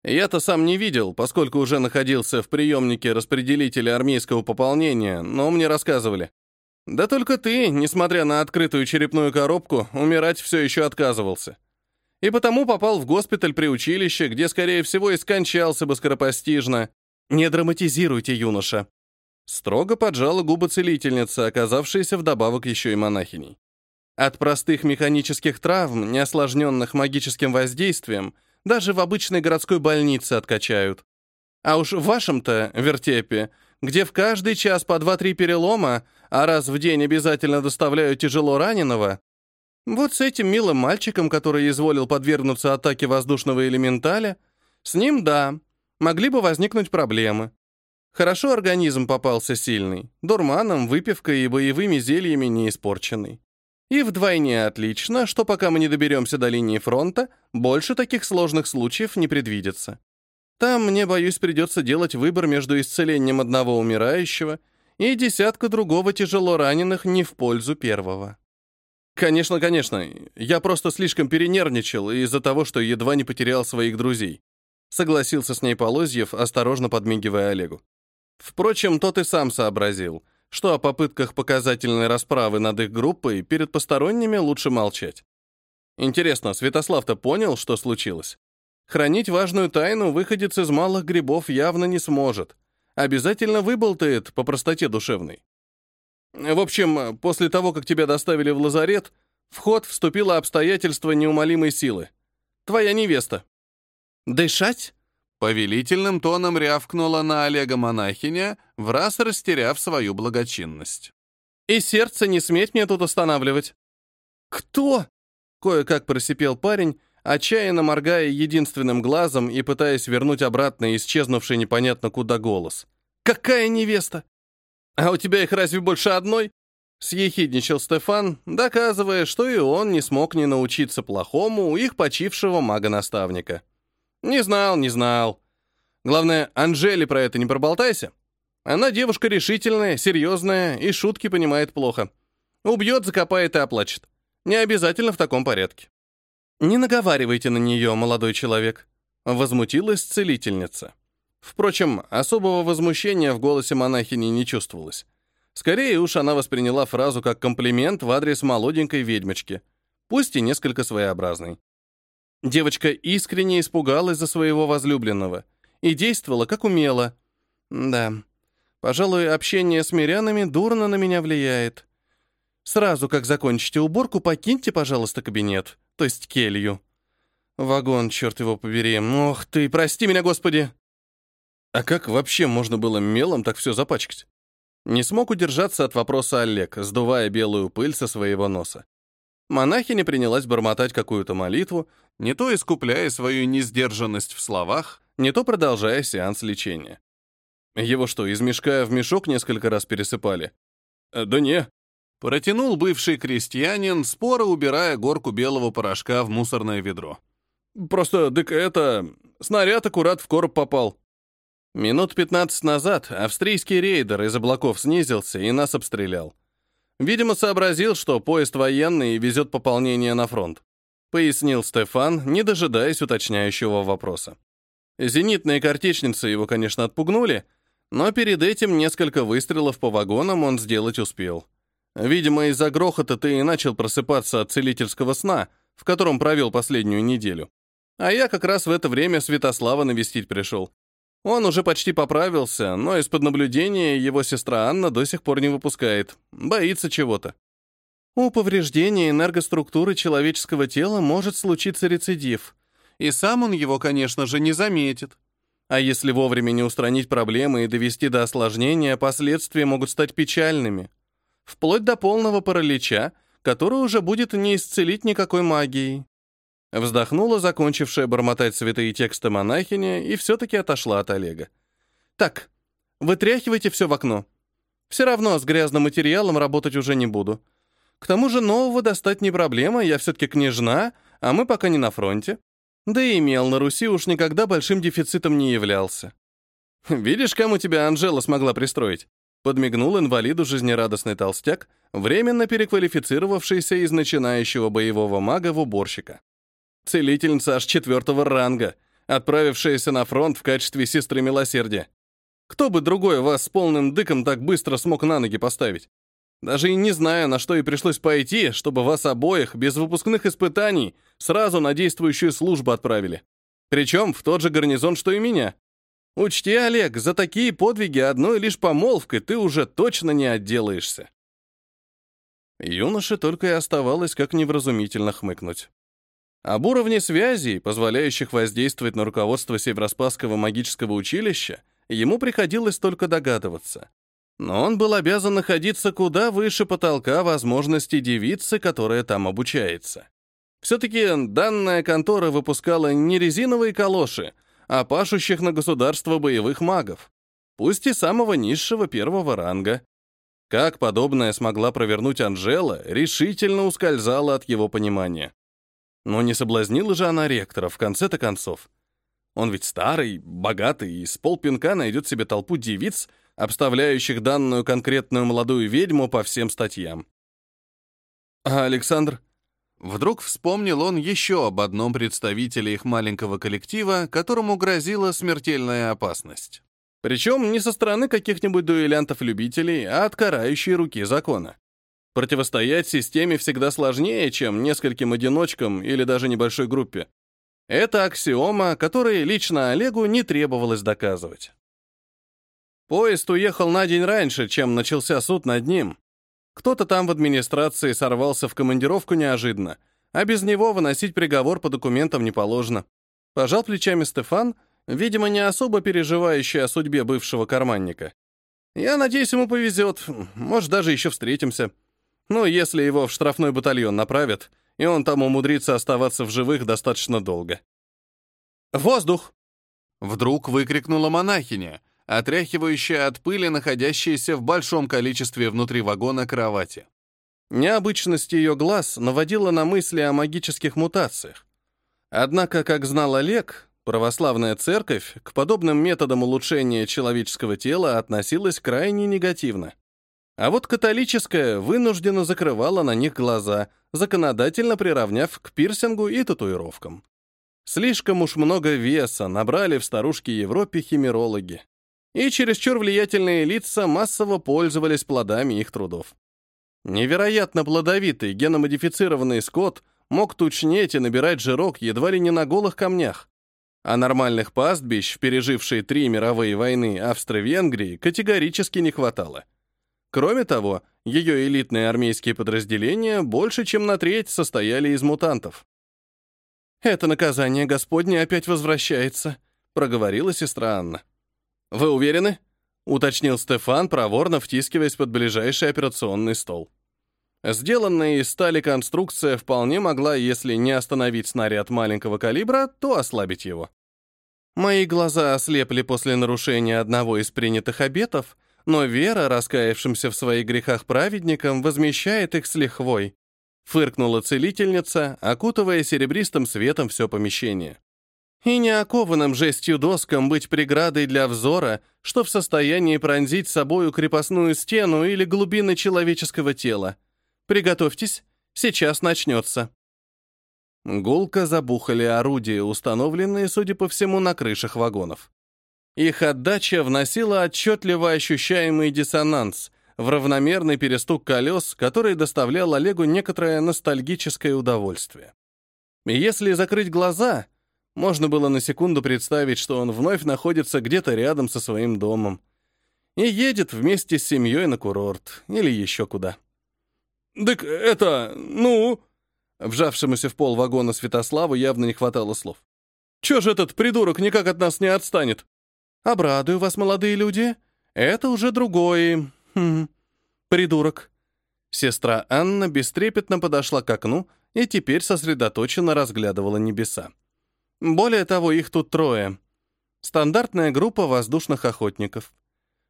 Я-то сам не видел, поскольку уже находился в приемнике распределителя армейского пополнения, но мне рассказывали. Да только ты, несмотря на открытую черепную коробку, умирать все еще отказывался. И потому попал в госпиталь при училище, где, скорее всего, и скончался бы скоропостижно. Не драматизируйте, юноша. Строго поджала губы целительница, оказавшаяся вдобавок еще и монахиней. От простых механических травм, не осложненных магическим воздействием, даже в обычной городской больнице откачают. А уж в вашем-то вертепе, где в каждый час по два-три перелома, а раз в день обязательно доставляют тяжело раненого, вот с этим милым мальчиком, который изволил подвергнуться атаке воздушного элементаля, с ним, да, могли бы возникнуть проблемы. Хорошо организм попался сильный, дурманом, выпивкой и боевыми зельями не испорченный. И вдвойне отлично, что пока мы не доберемся до линии фронта, больше таких сложных случаев не предвидится. Там, мне, боюсь, придется делать выбор между исцелением одного умирающего и десятка другого тяжело раненых не в пользу первого. Конечно, конечно, я просто слишком перенервничал из-за того, что едва не потерял своих друзей. Согласился с ней Полозьев, осторожно подмигивая Олегу. Впрочем, тот и сам сообразил — что о попытках показательной расправы над их группой перед посторонними лучше молчать. Интересно, Святослав-то понял, что случилось? Хранить важную тайну выходец из малых грибов явно не сможет. Обязательно выболтает по простоте душевной. В общем, после того, как тебя доставили в лазарет, в ход вступило обстоятельство неумолимой силы. Твоя невеста. Дышать? Повелительным тоном рявкнула на Олега монахиня, в раз растеряв свою благочинность. «И сердце не сметь мне тут останавливать». «Кто?» — кое-как просипел парень, отчаянно моргая единственным глазом и пытаясь вернуть обратно исчезнувший непонятно куда голос. «Какая невеста? А у тебя их разве больше одной?» Съехидничал Стефан, доказывая, что и он не смог не научиться плохому у их почившего мага-наставника. Не знал, не знал. Главное, Анжели про это не проболтайся. Она девушка решительная, серьезная и шутки понимает плохо. Убьет, закопает и оплачет. Не обязательно в таком порядке. Не наговаривайте на нее, молодой человек. Возмутилась целительница. Впрочем, особого возмущения в голосе монахини не чувствовалось. Скорее уж она восприняла фразу как комплимент в адрес молоденькой ведьмочки, пусть и несколько своеобразной. Девочка искренне испугалась за своего возлюбленного и действовала как умела. Да, пожалуй, общение с мирянами дурно на меня влияет. Сразу, как закончите уборку, покиньте, пожалуйста, кабинет, то есть келью. Вагон, черт его побери. Ох ты, прости меня, Господи! А как вообще можно было мелом так все запачкать? Не смог удержаться от вопроса Олег, сдувая белую пыль со своего носа. Монахиня принялась бормотать какую-то молитву, не то искупляя свою несдержанность в словах, не то продолжая сеанс лечения. Его что, из мешка в мешок несколько раз пересыпали? Э, да не. Протянул бывший крестьянин, споро убирая горку белого порошка в мусорное ведро. Просто, дык это... Снаряд аккурат в короб попал. Минут 15 назад австрийский рейдер из облаков снизился и нас обстрелял. Видимо, сообразил, что поезд военный везет пополнение на фронт. Пояснил Стефан, не дожидаясь уточняющего вопроса. Зенитные картечницы его, конечно, отпугнули, но перед этим несколько выстрелов по вагонам он сделать успел. Видимо, из-за грохота ты и начал просыпаться от целительского сна, в котором провел последнюю неделю. А я как раз в это время Святослава навестить пришел. Он уже почти поправился, но из-под наблюдения его сестра Анна до сих пор не выпускает. Боится чего-то. У повреждения энергоструктуры человеческого тела может случиться рецидив. И сам он его, конечно же, не заметит. А если вовремя не устранить проблемы и довести до осложнения, последствия могут стать печальными. Вплоть до полного паралича, который уже будет не исцелить никакой магией. Вздохнула закончившая бормотать святые тексты монахиня и все-таки отошла от Олега. «Так, вытряхивайте все в окно. Все равно с грязным материалом работать уже не буду. К тому же нового достать не проблема, я все-таки княжна, а мы пока не на фронте. Да и имел на Руси уж никогда большим дефицитом не являлся. Видишь, кому тебя Анжела смогла пристроить? Подмигнул инвалиду жизнерадостный толстяк, временно переквалифицировавшийся из начинающего боевого мага в уборщика. Целительница аж четвертого ранга, отправившаяся на фронт в качестве сестры милосердия. Кто бы другой вас с полным дыком так быстро смог на ноги поставить? Даже и не знаю, на что и пришлось пойти, чтобы вас обоих, без выпускных испытаний, сразу на действующую службу отправили. Причем в тот же гарнизон, что и меня. Учти, Олег, за такие подвиги одной лишь помолвкой ты уже точно не отделаешься. Юноше только и оставалось как невразумительно хмыкнуть. Об уровне связей, позволяющих воздействовать на руководство Североспасского магического училища, ему приходилось только догадываться. Но он был обязан находиться куда выше потолка возможностей девицы, которая там обучается. Все-таки данная контора выпускала не резиновые калоши, а пашущих на государство боевых магов, пусть и самого низшего первого ранга. Как подобное смогла провернуть Анжела, решительно ускользала от его понимания. Но не соблазнила же она ректора в конце-то концов. Он ведь старый, богатый, и с полпинка найдет себе толпу девиц, обставляющих данную конкретную молодую ведьму по всем статьям. А Александр? Вдруг вспомнил он еще об одном представителе их маленького коллектива, которому грозила смертельная опасность. Причем не со стороны каких-нибудь дуэлянтов-любителей, а от карающей руки закона. Противостоять системе всегда сложнее, чем нескольким одиночкам или даже небольшой группе. Это аксиома, которой лично Олегу не требовалось доказывать. Поезд уехал на день раньше, чем начался суд над ним. Кто-то там в администрации сорвался в командировку неожиданно, а без него выносить приговор по документам не положено. Пожал плечами Стефан, видимо, не особо переживающий о судьбе бывшего карманника. Я надеюсь, ему повезет, может, даже еще встретимся. Ну, если его в штрафной батальон направят, и он там умудрится оставаться в живых достаточно долго. «Воздух!» Вдруг выкрикнула монахиня, отряхивающая от пыли находящаяся в большом количестве внутри вагона кровати. Необычность ее глаз наводила на мысли о магических мутациях. Однако, как знал Олег, православная церковь к подобным методам улучшения человеческого тела относилась крайне негативно. А вот католическая вынужденно закрывала на них глаза, законодательно приравняв к пирсингу и татуировкам. Слишком уж много веса набрали в старушке Европе химерологи. И чересчур влиятельные лица массово пользовались плодами их трудов. Невероятно плодовитый геномодифицированный скот мог тучнеть и набирать жирок едва ли не на голых камнях. А нормальных пастбищ, пережившие три мировые войны Австро-Венгрии, категорически не хватало. Кроме того, ее элитные армейские подразделения больше чем на треть состояли из мутантов. «Это наказание Господне опять возвращается», — проговорила сестра Анна. «Вы уверены?» — уточнил Стефан, проворно втискиваясь под ближайший операционный стол. Сделанная из стали конструкция вполне могла, если не остановить снаряд маленького калибра, то ослабить его. Мои глаза ослепли после нарушения одного из принятых обетов, но вера, раскаявшимся в своих грехах праведникам, возмещает их с лихвой. Фыркнула целительница, окутывая серебристым светом все помещение. И не окованным жестью доскам быть преградой для взора, что в состоянии пронзить собою крепостную стену или глубины человеческого тела. Приготовьтесь, сейчас начнется. Гулко забухали орудия, установленные, судя по всему, на крышах вагонов. Их отдача вносила отчетливо ощущаемый диссонанс в равномерный перестук колес, который доставлял Олегу некоторое ностальгическое удовольствие. если закрыть глаза, Можно было на секунду представить, что он вновь находится где-то рядом со своим домом и едет вместе с семьей на курорт или еще куда. «Так это... ну...» Вжавшемуся в пол вагона Святославу явно не хватало слов. «Чё же этот придурок никак от нас не отстанет?» «Обрадую вас, молодые люди. Это уже другой... Хм, придурок». Сестра Анна бестрепетно подошла к окну и теперь сосредоточенно разглядывала небеса. Более того, их тут трое. Стандартная группа воздушных охотников.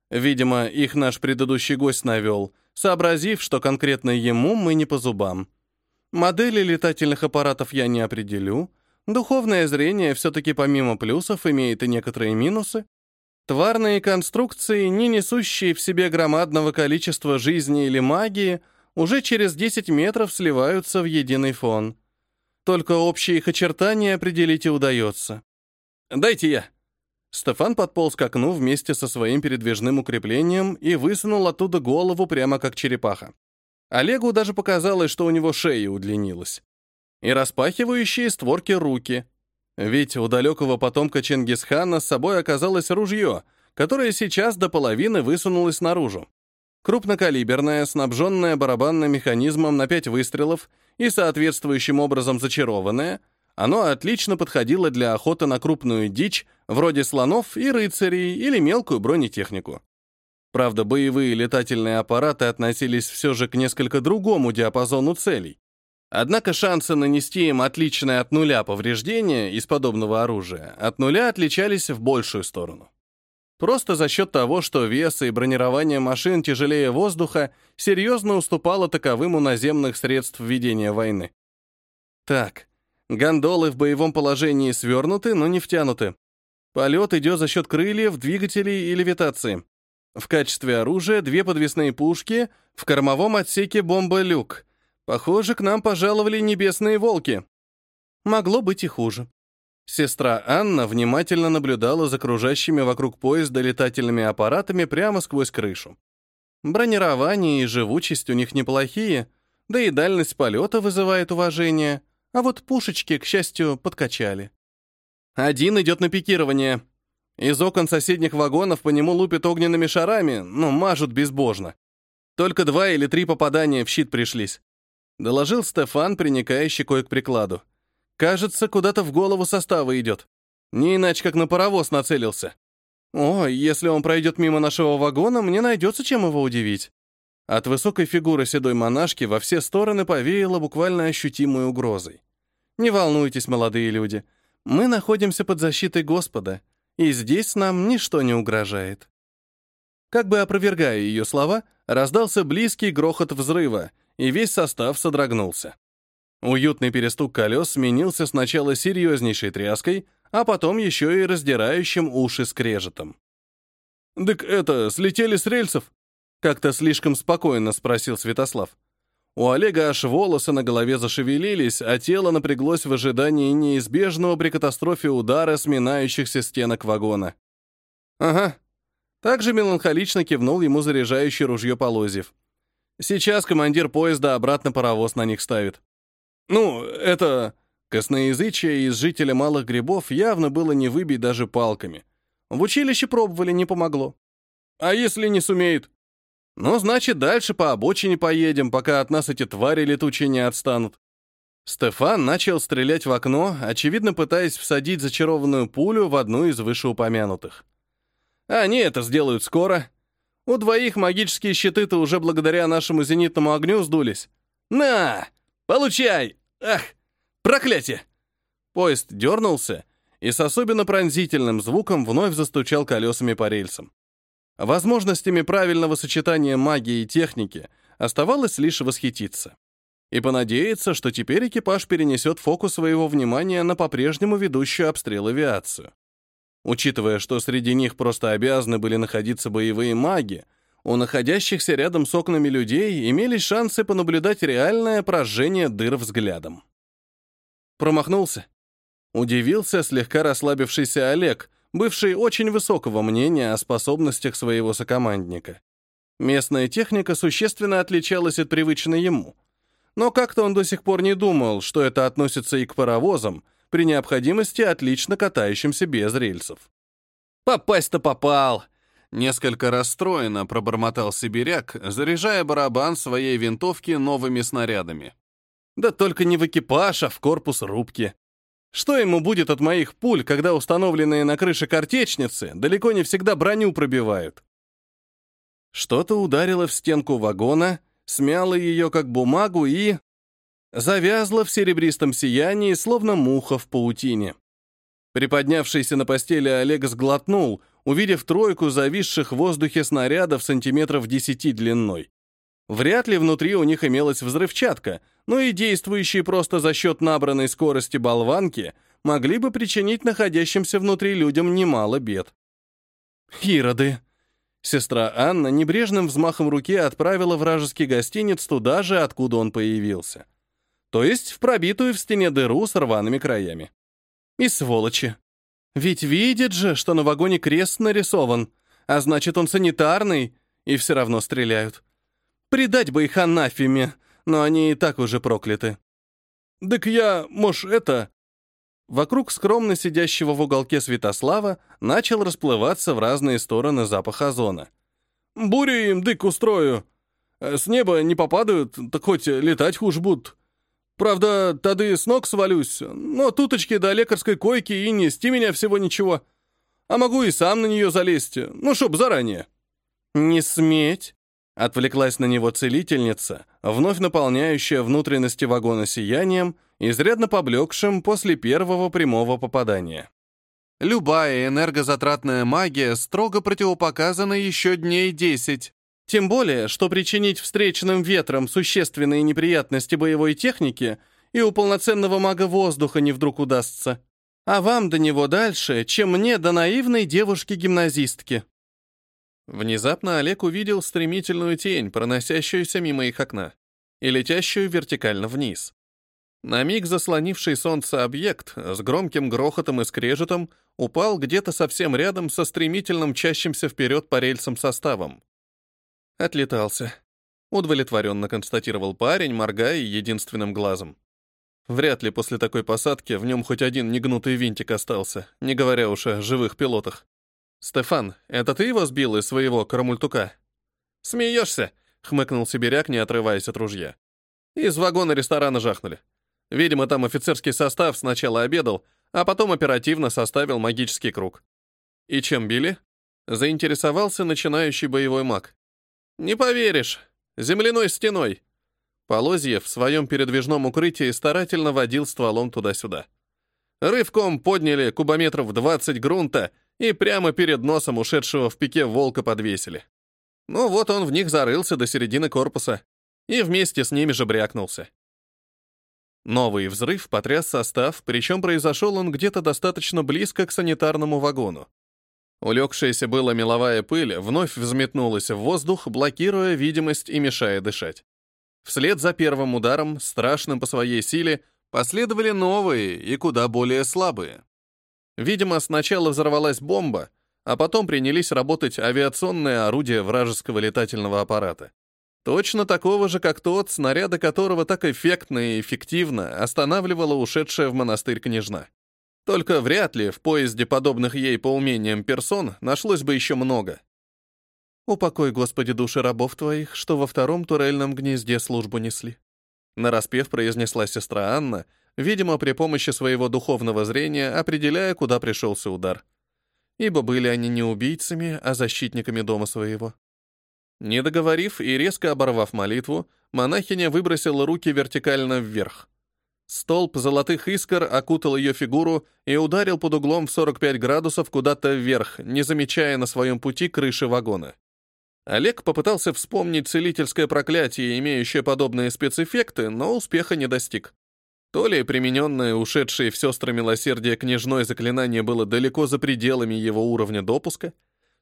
Видимо, их наш предыдущий гость навел, сообразив, что конкретно ему мы не по зубам. Модели летательных аппаратов я не определю. Духовное зрение все-таки помимо плюсов имеет и некоторые минусы. Тварные конструкции, не несущие в себе громадного количества жизни или магии, уже через 10 метров сливаются в единый фон. Только общие их очертания определить и удается. «Дайте я», Стефан подполз к окну вместе со своим передвижным укреплением и высунул оттуда голову прямо как черепаха. Олегу даже показалось, что у него шея удлинилась. И распахивающие створки руки. Ведь у далекого потомка Чингисхана с собой оказалось ружье, которое сейчас до половины высунулось наружу. Крупнокалиберное, снабженное барабанным механизмом на пять выстрелов и соответствующим образом зачарованное — оно отлично подходило для охоты на крупную дичь, вроде слонов и рыцарей или мелкую бронетехнику. Правда, боевые летательные аппараты относились все же к несколько другому диапазону целей. Однако шансы нанести им отличное от нуля повреждение из подобного оружия от нуля отличались в большую сторону. Просто за счет того, что вес и бронирование машин тяжелее воздуха серьезно уступало таковым у наземных средств ведения войны. Так, Гондолы в боевом положении свернуты, но не втянуты. Полет идет за счет крыльев, двигателей и левитации. В качестве оружия две подвесные пушки, в кормовом отсеке бомба-люк. Похоже, к нам пожаловали небесные волки. Могло быть и хуже. Сестра Анна внимательно наблюдала за кружащими вокруг поезда летательными аппаратами прямо сквозь крышу. Бронирование и живучесть у них неплохие, да и дальность полета вызывает уважение — а вот пушечки, к счастью, подкачали. Один идет на пикирование. Из окон соседних вагонов по нему лупят огненными шарами, но мажут безбожно. Только два или три попадания в щит пришлись. Доложил Стефан, приникая щекой к прикладу. Кажется, куда-то в голову состава идет. Не иначе, как на паровоз нацелился. О, если он пройдет мимо нашего вагона, мне найдется чем его удивить. От высокой фигуры седой монашки во все стороны повеяло буквально ощутимой угрозой. Не волнуйтесь, молодые люди, мы находимся под защитой Господа, и здесь нам ничто не угрожает. Как бы опровергая ее слова, раздался близкий грохот взрыва, и весь состав содрогнулся. Уютный перестук колес сменился сначала серьезнейшей тряской, а потом еще и раздирающим уши скрежетом. «Так это, слетели с рельсов?» Как-то слишком спокойно спросил Святослав. У Олега аж волосы на голове зашевелились, а тело напряглось в ожидании неизбежного при катастрофе удара сминающихся стенок вагона. «Ага». Также меланхолично кивнул ему заряжающий ружье Полозьев. «Сейчас командир поезда обратно паровоз на них ставит». «Ну, это...» Косноязычие из жителя Малых Грибов явно было не выбить даже палками. В училище пробовали, не помогло. «А если не сумеет?» Ну, значит, дальше по обочине поедем, пока от нас эти твари летучие не отстанут. Стефан начал стрелять в окно, очевидно пытаясь всадить зачарованную пулю в одну из вышеупомянутых. Они это сделают скоро. У двоих магические щиты-то уже благодаря нашему зенитному огню сдулись. На! Получай! Ах! Проклятие! Поезд дернулся и с особенно пронзительным звуком вновь застучал колесами по рельсам. Возможностями правильного сочетания магии и техники оставалось лишь восхититься. И понадеяться, что теперь экипаж перенесет фокус своего внимания на по-прежнему ведущую обстрел авиацию. Учитывая, что среди них просто обязаны были находиться боевые маги, у находящихся рядом с окнами людей имелись шансы понаблюдать реальное прожжение дыр взглядом. Промахнулся. Удивился слегка расслабившийся Олег, бывший очень высокого мнения о способностях своего сокомандника. Местная техника существенно отличалась от привычной ему. Но как-то он до сих пор не думал, что это относится и к паровозам, при необходимости отлично катающимся без рельсов. «Попасть-то попал!» Несколько расстроенно пробормотал сибиряк, заряжая барабан своей винтовки новыми снарядами. Да только не в экипаж, а в корпус рубки. Что ему будет от моих пуль, когда установленные на крыше картечницы далеко не всегда броню пробивают? Что-то ударило в стенку вагона, смяло ее как бумагу и... завязло в серебристом сиянии, словно муха в паутине. Приподнявшийся на постели Олег сглотнул, увидев тройку зависших в воздухе снарядов сантиметров десяти длиной. Вряд ли внутри у них имелась взрывчатка, но и действующие просто за счет набранной скорости болванки могли бы причинить находящимся внутри людям немало бед. «Ироды!» Сестра Анна небрежным взмахом руки отправила вражеский гостиниц туда же, откуда он появился. То есть в пробитую в стене дыру с рваными краями. И сволочи. Ведь видит же, что на вагоне крест нарисован, а значит, он санитарный, и все равно стреляют. Предать бы их анафеме, но они и так уже прокляты. «Так я, может, это...» Вокруг скромно сидящего в уголке Святослава начал расплываться в разные стороны запах озона. «Бури им дык устрою. С неба не попадают, так хоть летать хуже будут. Правда, тады с ног свалюсь, но туточки до лекарской койки и нести меня всего ничего. А могу и сам на нее залезть, ну, чтоб заранее». «Не сметь!» — отвлеклась на него целительница, вновь наполняющая внутренности вагона сиянием, изрядно поблекшим после первого прямого попадания. Любая энергозатратная магия строго противопоказана еще дней десять. Тем более, что причинить встречным ветром существенные неприятности боевой техники и у полноценного мага воздуха не вдруг удастся. А вам до него дальше, чем мне до наивной девушки-гимназистки. Внезапно Олег увидел стремительную тень, проносящуюся мимо их окна, и летящую вертикально вниз. На миг заслонивший солнце объект с громким грохотом и скрежетом упал где-то совсем рядом со стремительным чащимся вперед по рельсам составом. Отлетался. Удовлетворенно констатировал парень, моргая единственным глазом. Вряд ли после такой посадки в нем хоть один негнутый винтик остался, не говоря уж о живых пилотах. «Стефан, это ты его сбил из своего карамультука?» «Смеешься?» — хмыкнул сибиряк, не отрываясь от ружья. «Из вагона ресторана жахнули. Видимо, там офицерский состав сначала обедал, а потом оперативно составил магический круг. И чем били?» Заинтересовался начинающий боевой маг. Не поверишь, земляной стеной. Полозьев в своем передвижном укрытии старательно водил стволом туда-сюда. Рывком подняли кубометров 20 грунта и прямо перед носом ушедшего в пике волка подвесили. Ну вот он в них зарылся до середины корпуса и вместе с ними же брякнулся. Новый взрыв потряс состав, причем произошел он где-то достаточно близко к санитарному вагону. Улегшаяся была меловая пыль вновь взметнулась в воздух, блокируя видимость и мешая дышать. Вслед за первым ударом, страшным по своей силе, последовали новые и куда более слабые. Видимо, сначала взорвалась бомба, а потом принялись работать авиационные орудия вражеского летательного аппарата. Точно такого же, как тот, снаряда которого так эффектно и эффективно останавливала ушедшая в монастырь княжна. Только вряд ли в поезде подобных ей по умениям персон нашлось бы еще много. «Упокой, Господи, души рабов твоих, что во втором турельном гнезде службу несли», нараспев произнесла сестра Анна, видимо, при помощи своего духовного зрения определяя, куда пришелся удар. Ибо были они не убийцами, а защитниками дома своего. Не договорив и резко оборвав молитву, монахиня выбросила руки вертикально вверх. Столб золотых искр окутал ее фигуру и ударил под углом в 45 градусов куда-то вверх, не замечая на своем пути крыши вагона. Олег попытался вспомнить целительское проклятие, имеющее подобные спецэффекты, но успеха не достиг. То ли примененное ушедшее в сестры милосердия княжное заклинание было далеко за пределами его уровня допуска,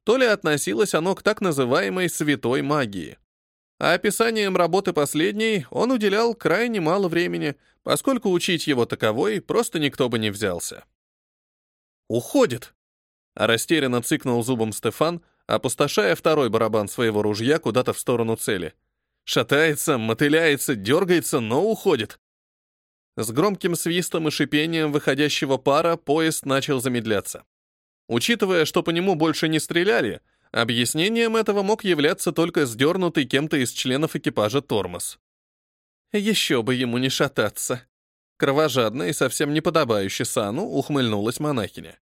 то ли относилось оно к так называемой «святой магии». А описанием работы последней он уделял крайне мало времени, поскольку учить его таковой просто никто бы не взялся. «Уходит!» Растерянно цыкнул зубом Стефан, опустошая второй барабан своего ружья куда-то в сторону цели. Шатается, мотыляется, дергается, но уходит. С громким свистом и шипением выходящего пара поезд начал замедляться. Учитывая, что по нему больше не стреляли, объяснением этого мог являться только сдернутый кем-то из членов экипажа тормоз. Еще бы ему не шататься. Кровожадно и совсем не подобающе Сану ухмыльнулась монахиня.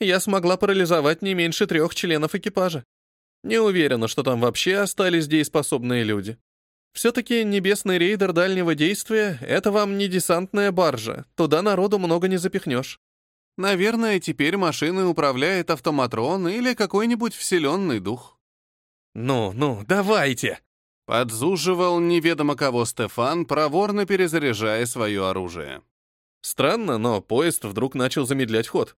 Я смогла парализовать не меньше трех членов экипажа. Не уверена, что там вообще остались дееспособные люди. Все-таки небесный рейдер дальнего действия — это вам не десантная баржа, туда народу много не запихнешь. Наверное, теперь машиной управляет автоматрон или какой-нибудь вселенный дух. «Ну, ну, давайте!» Подзуживал неведомо кого Стефан, проворно перезаряжая свое оружие. Странно, но поезд вдруг начал замедлять ход.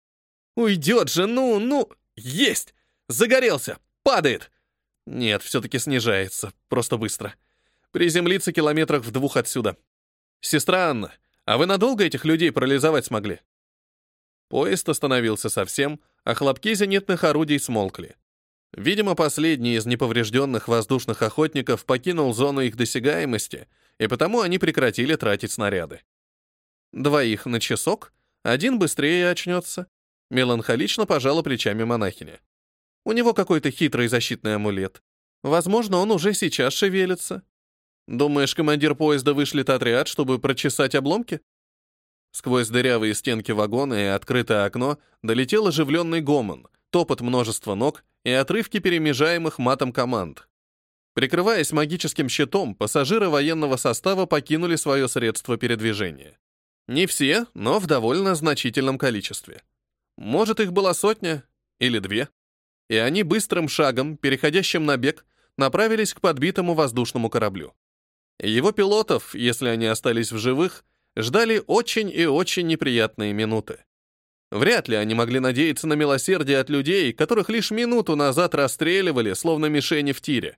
«Уйдет же, ну, ну! Есть! Загорелся! Падает!» Нет, все-таки снижается, просто быстро. Приземлиться километрах в двух отсюда. «Сестра Анна, а вы надолго этих людей парализовать смогли?» Поезд остановился совсем, а хлопки зенитных орудий смолкли. Видимо, последний из неповрежденных воздушных охотников покинул зону их досягаемости, и потому они прекратили тратить снаряды. Двоих на часок, один быстрее очнется. Меланхолично пожала плечами монахиня. У него какой-то хитрый защитный амулет. Возможно, он уже сейчас шевелится. Думаешь, командир поезда вышлет отряд, чтобы прочесать обломки? Сквозь дырявые стенки вагона и открытое окно долетел оживленный гомон, топот множества ног и отрывки перемежаемых матом команд. Прикрываясь магическим щитом, пассажиры военного состава покинули свое средство передвижения. Не все, но в довольно значительном количестве. Может, их была сотня или две. И они быстрым шагом, переходящим на бег, направились к подбитому воздушному кораблю. Его пилотов, если они остались в живых, ждали очень и очень неприятные минуты. Вряд ли они могли надеяться на милосердие от людей, которых лишь минуту назад расстреливали, словно мишени в тире.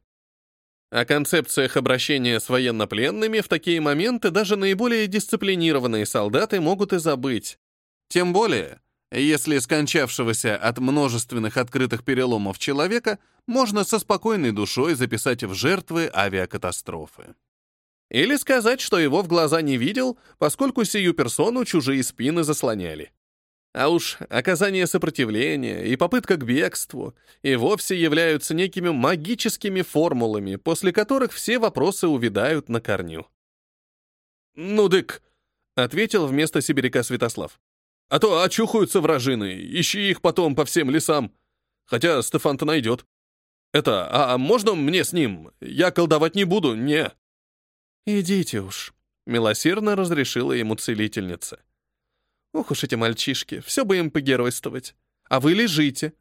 О концепциях обращения с военнопленными в такие моменты даже наиболее дисциплинированные солдаты могут и забыть. Тем более, если скончавшегося от множественных открытых переломов человека можно со спокойной душой записать в жертвы авиакатастрофы. Или сказать, что его в глаза не видел, поскольку сию персону чужие спины заслоняли. А уж оказание сопротивления и попытка к бегству и вовсе являются некими магическими формулами, после которых все вопросы увядают на корню. «Ну, дык», — ответил вместо сибиряка Святослав. «А то очухаются вражины, ищи их потом по всем лесам. Хотя Стефан-то найдет. Это, а можно мне с ним? Я колдовать не буду, не». «Идите уж», — милосердно разрешила ему целительница. Ох уж эти мальчишки, все бы им погеройствовать. А вы лежите.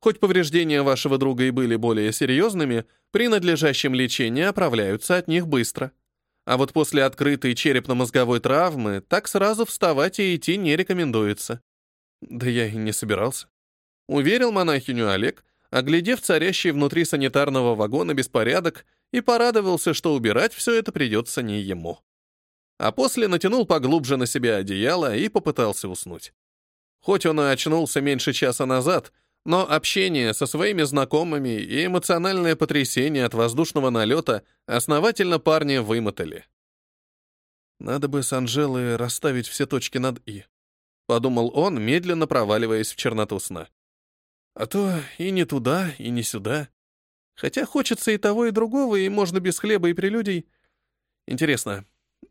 Хоть повреждения вашего друга и были более серьезными, при надлежащем лечении оправляются от них быстро. А вот после открытой черепно-мозговой травмы так сразу вставать и идти не рекомендуется. Да я и не собирался. Уверил монахиню Олег, оглядев царящий внутри санитарного вагона беспорядок, и порадовался, что убирать все это придется не ему а после натянул поглубже на себя одеяло и попытался уснуть. Хоть он и очнулся меньше часа назад, но общение со своими знакомыми и эмоциональное потрясение от воздушного налета основательно парня вымотали. «Надо бы с Анжелой расставить все точки над «и», — подумал он, медленно проваливаясь в черноту сна. «А то и не туда, и не сюда. Хотя хочется и того, и другого, и можно без хлеба и прелюдий. Интересно,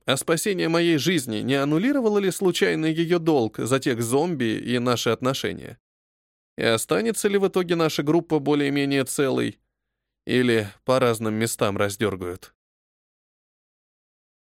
а спасение моей жизни не аннулировало ли случайно ее долг за тех зомби и наши отношения? И останется ли в итоге наша группа более-менее целой? Или по разным местам раздергают?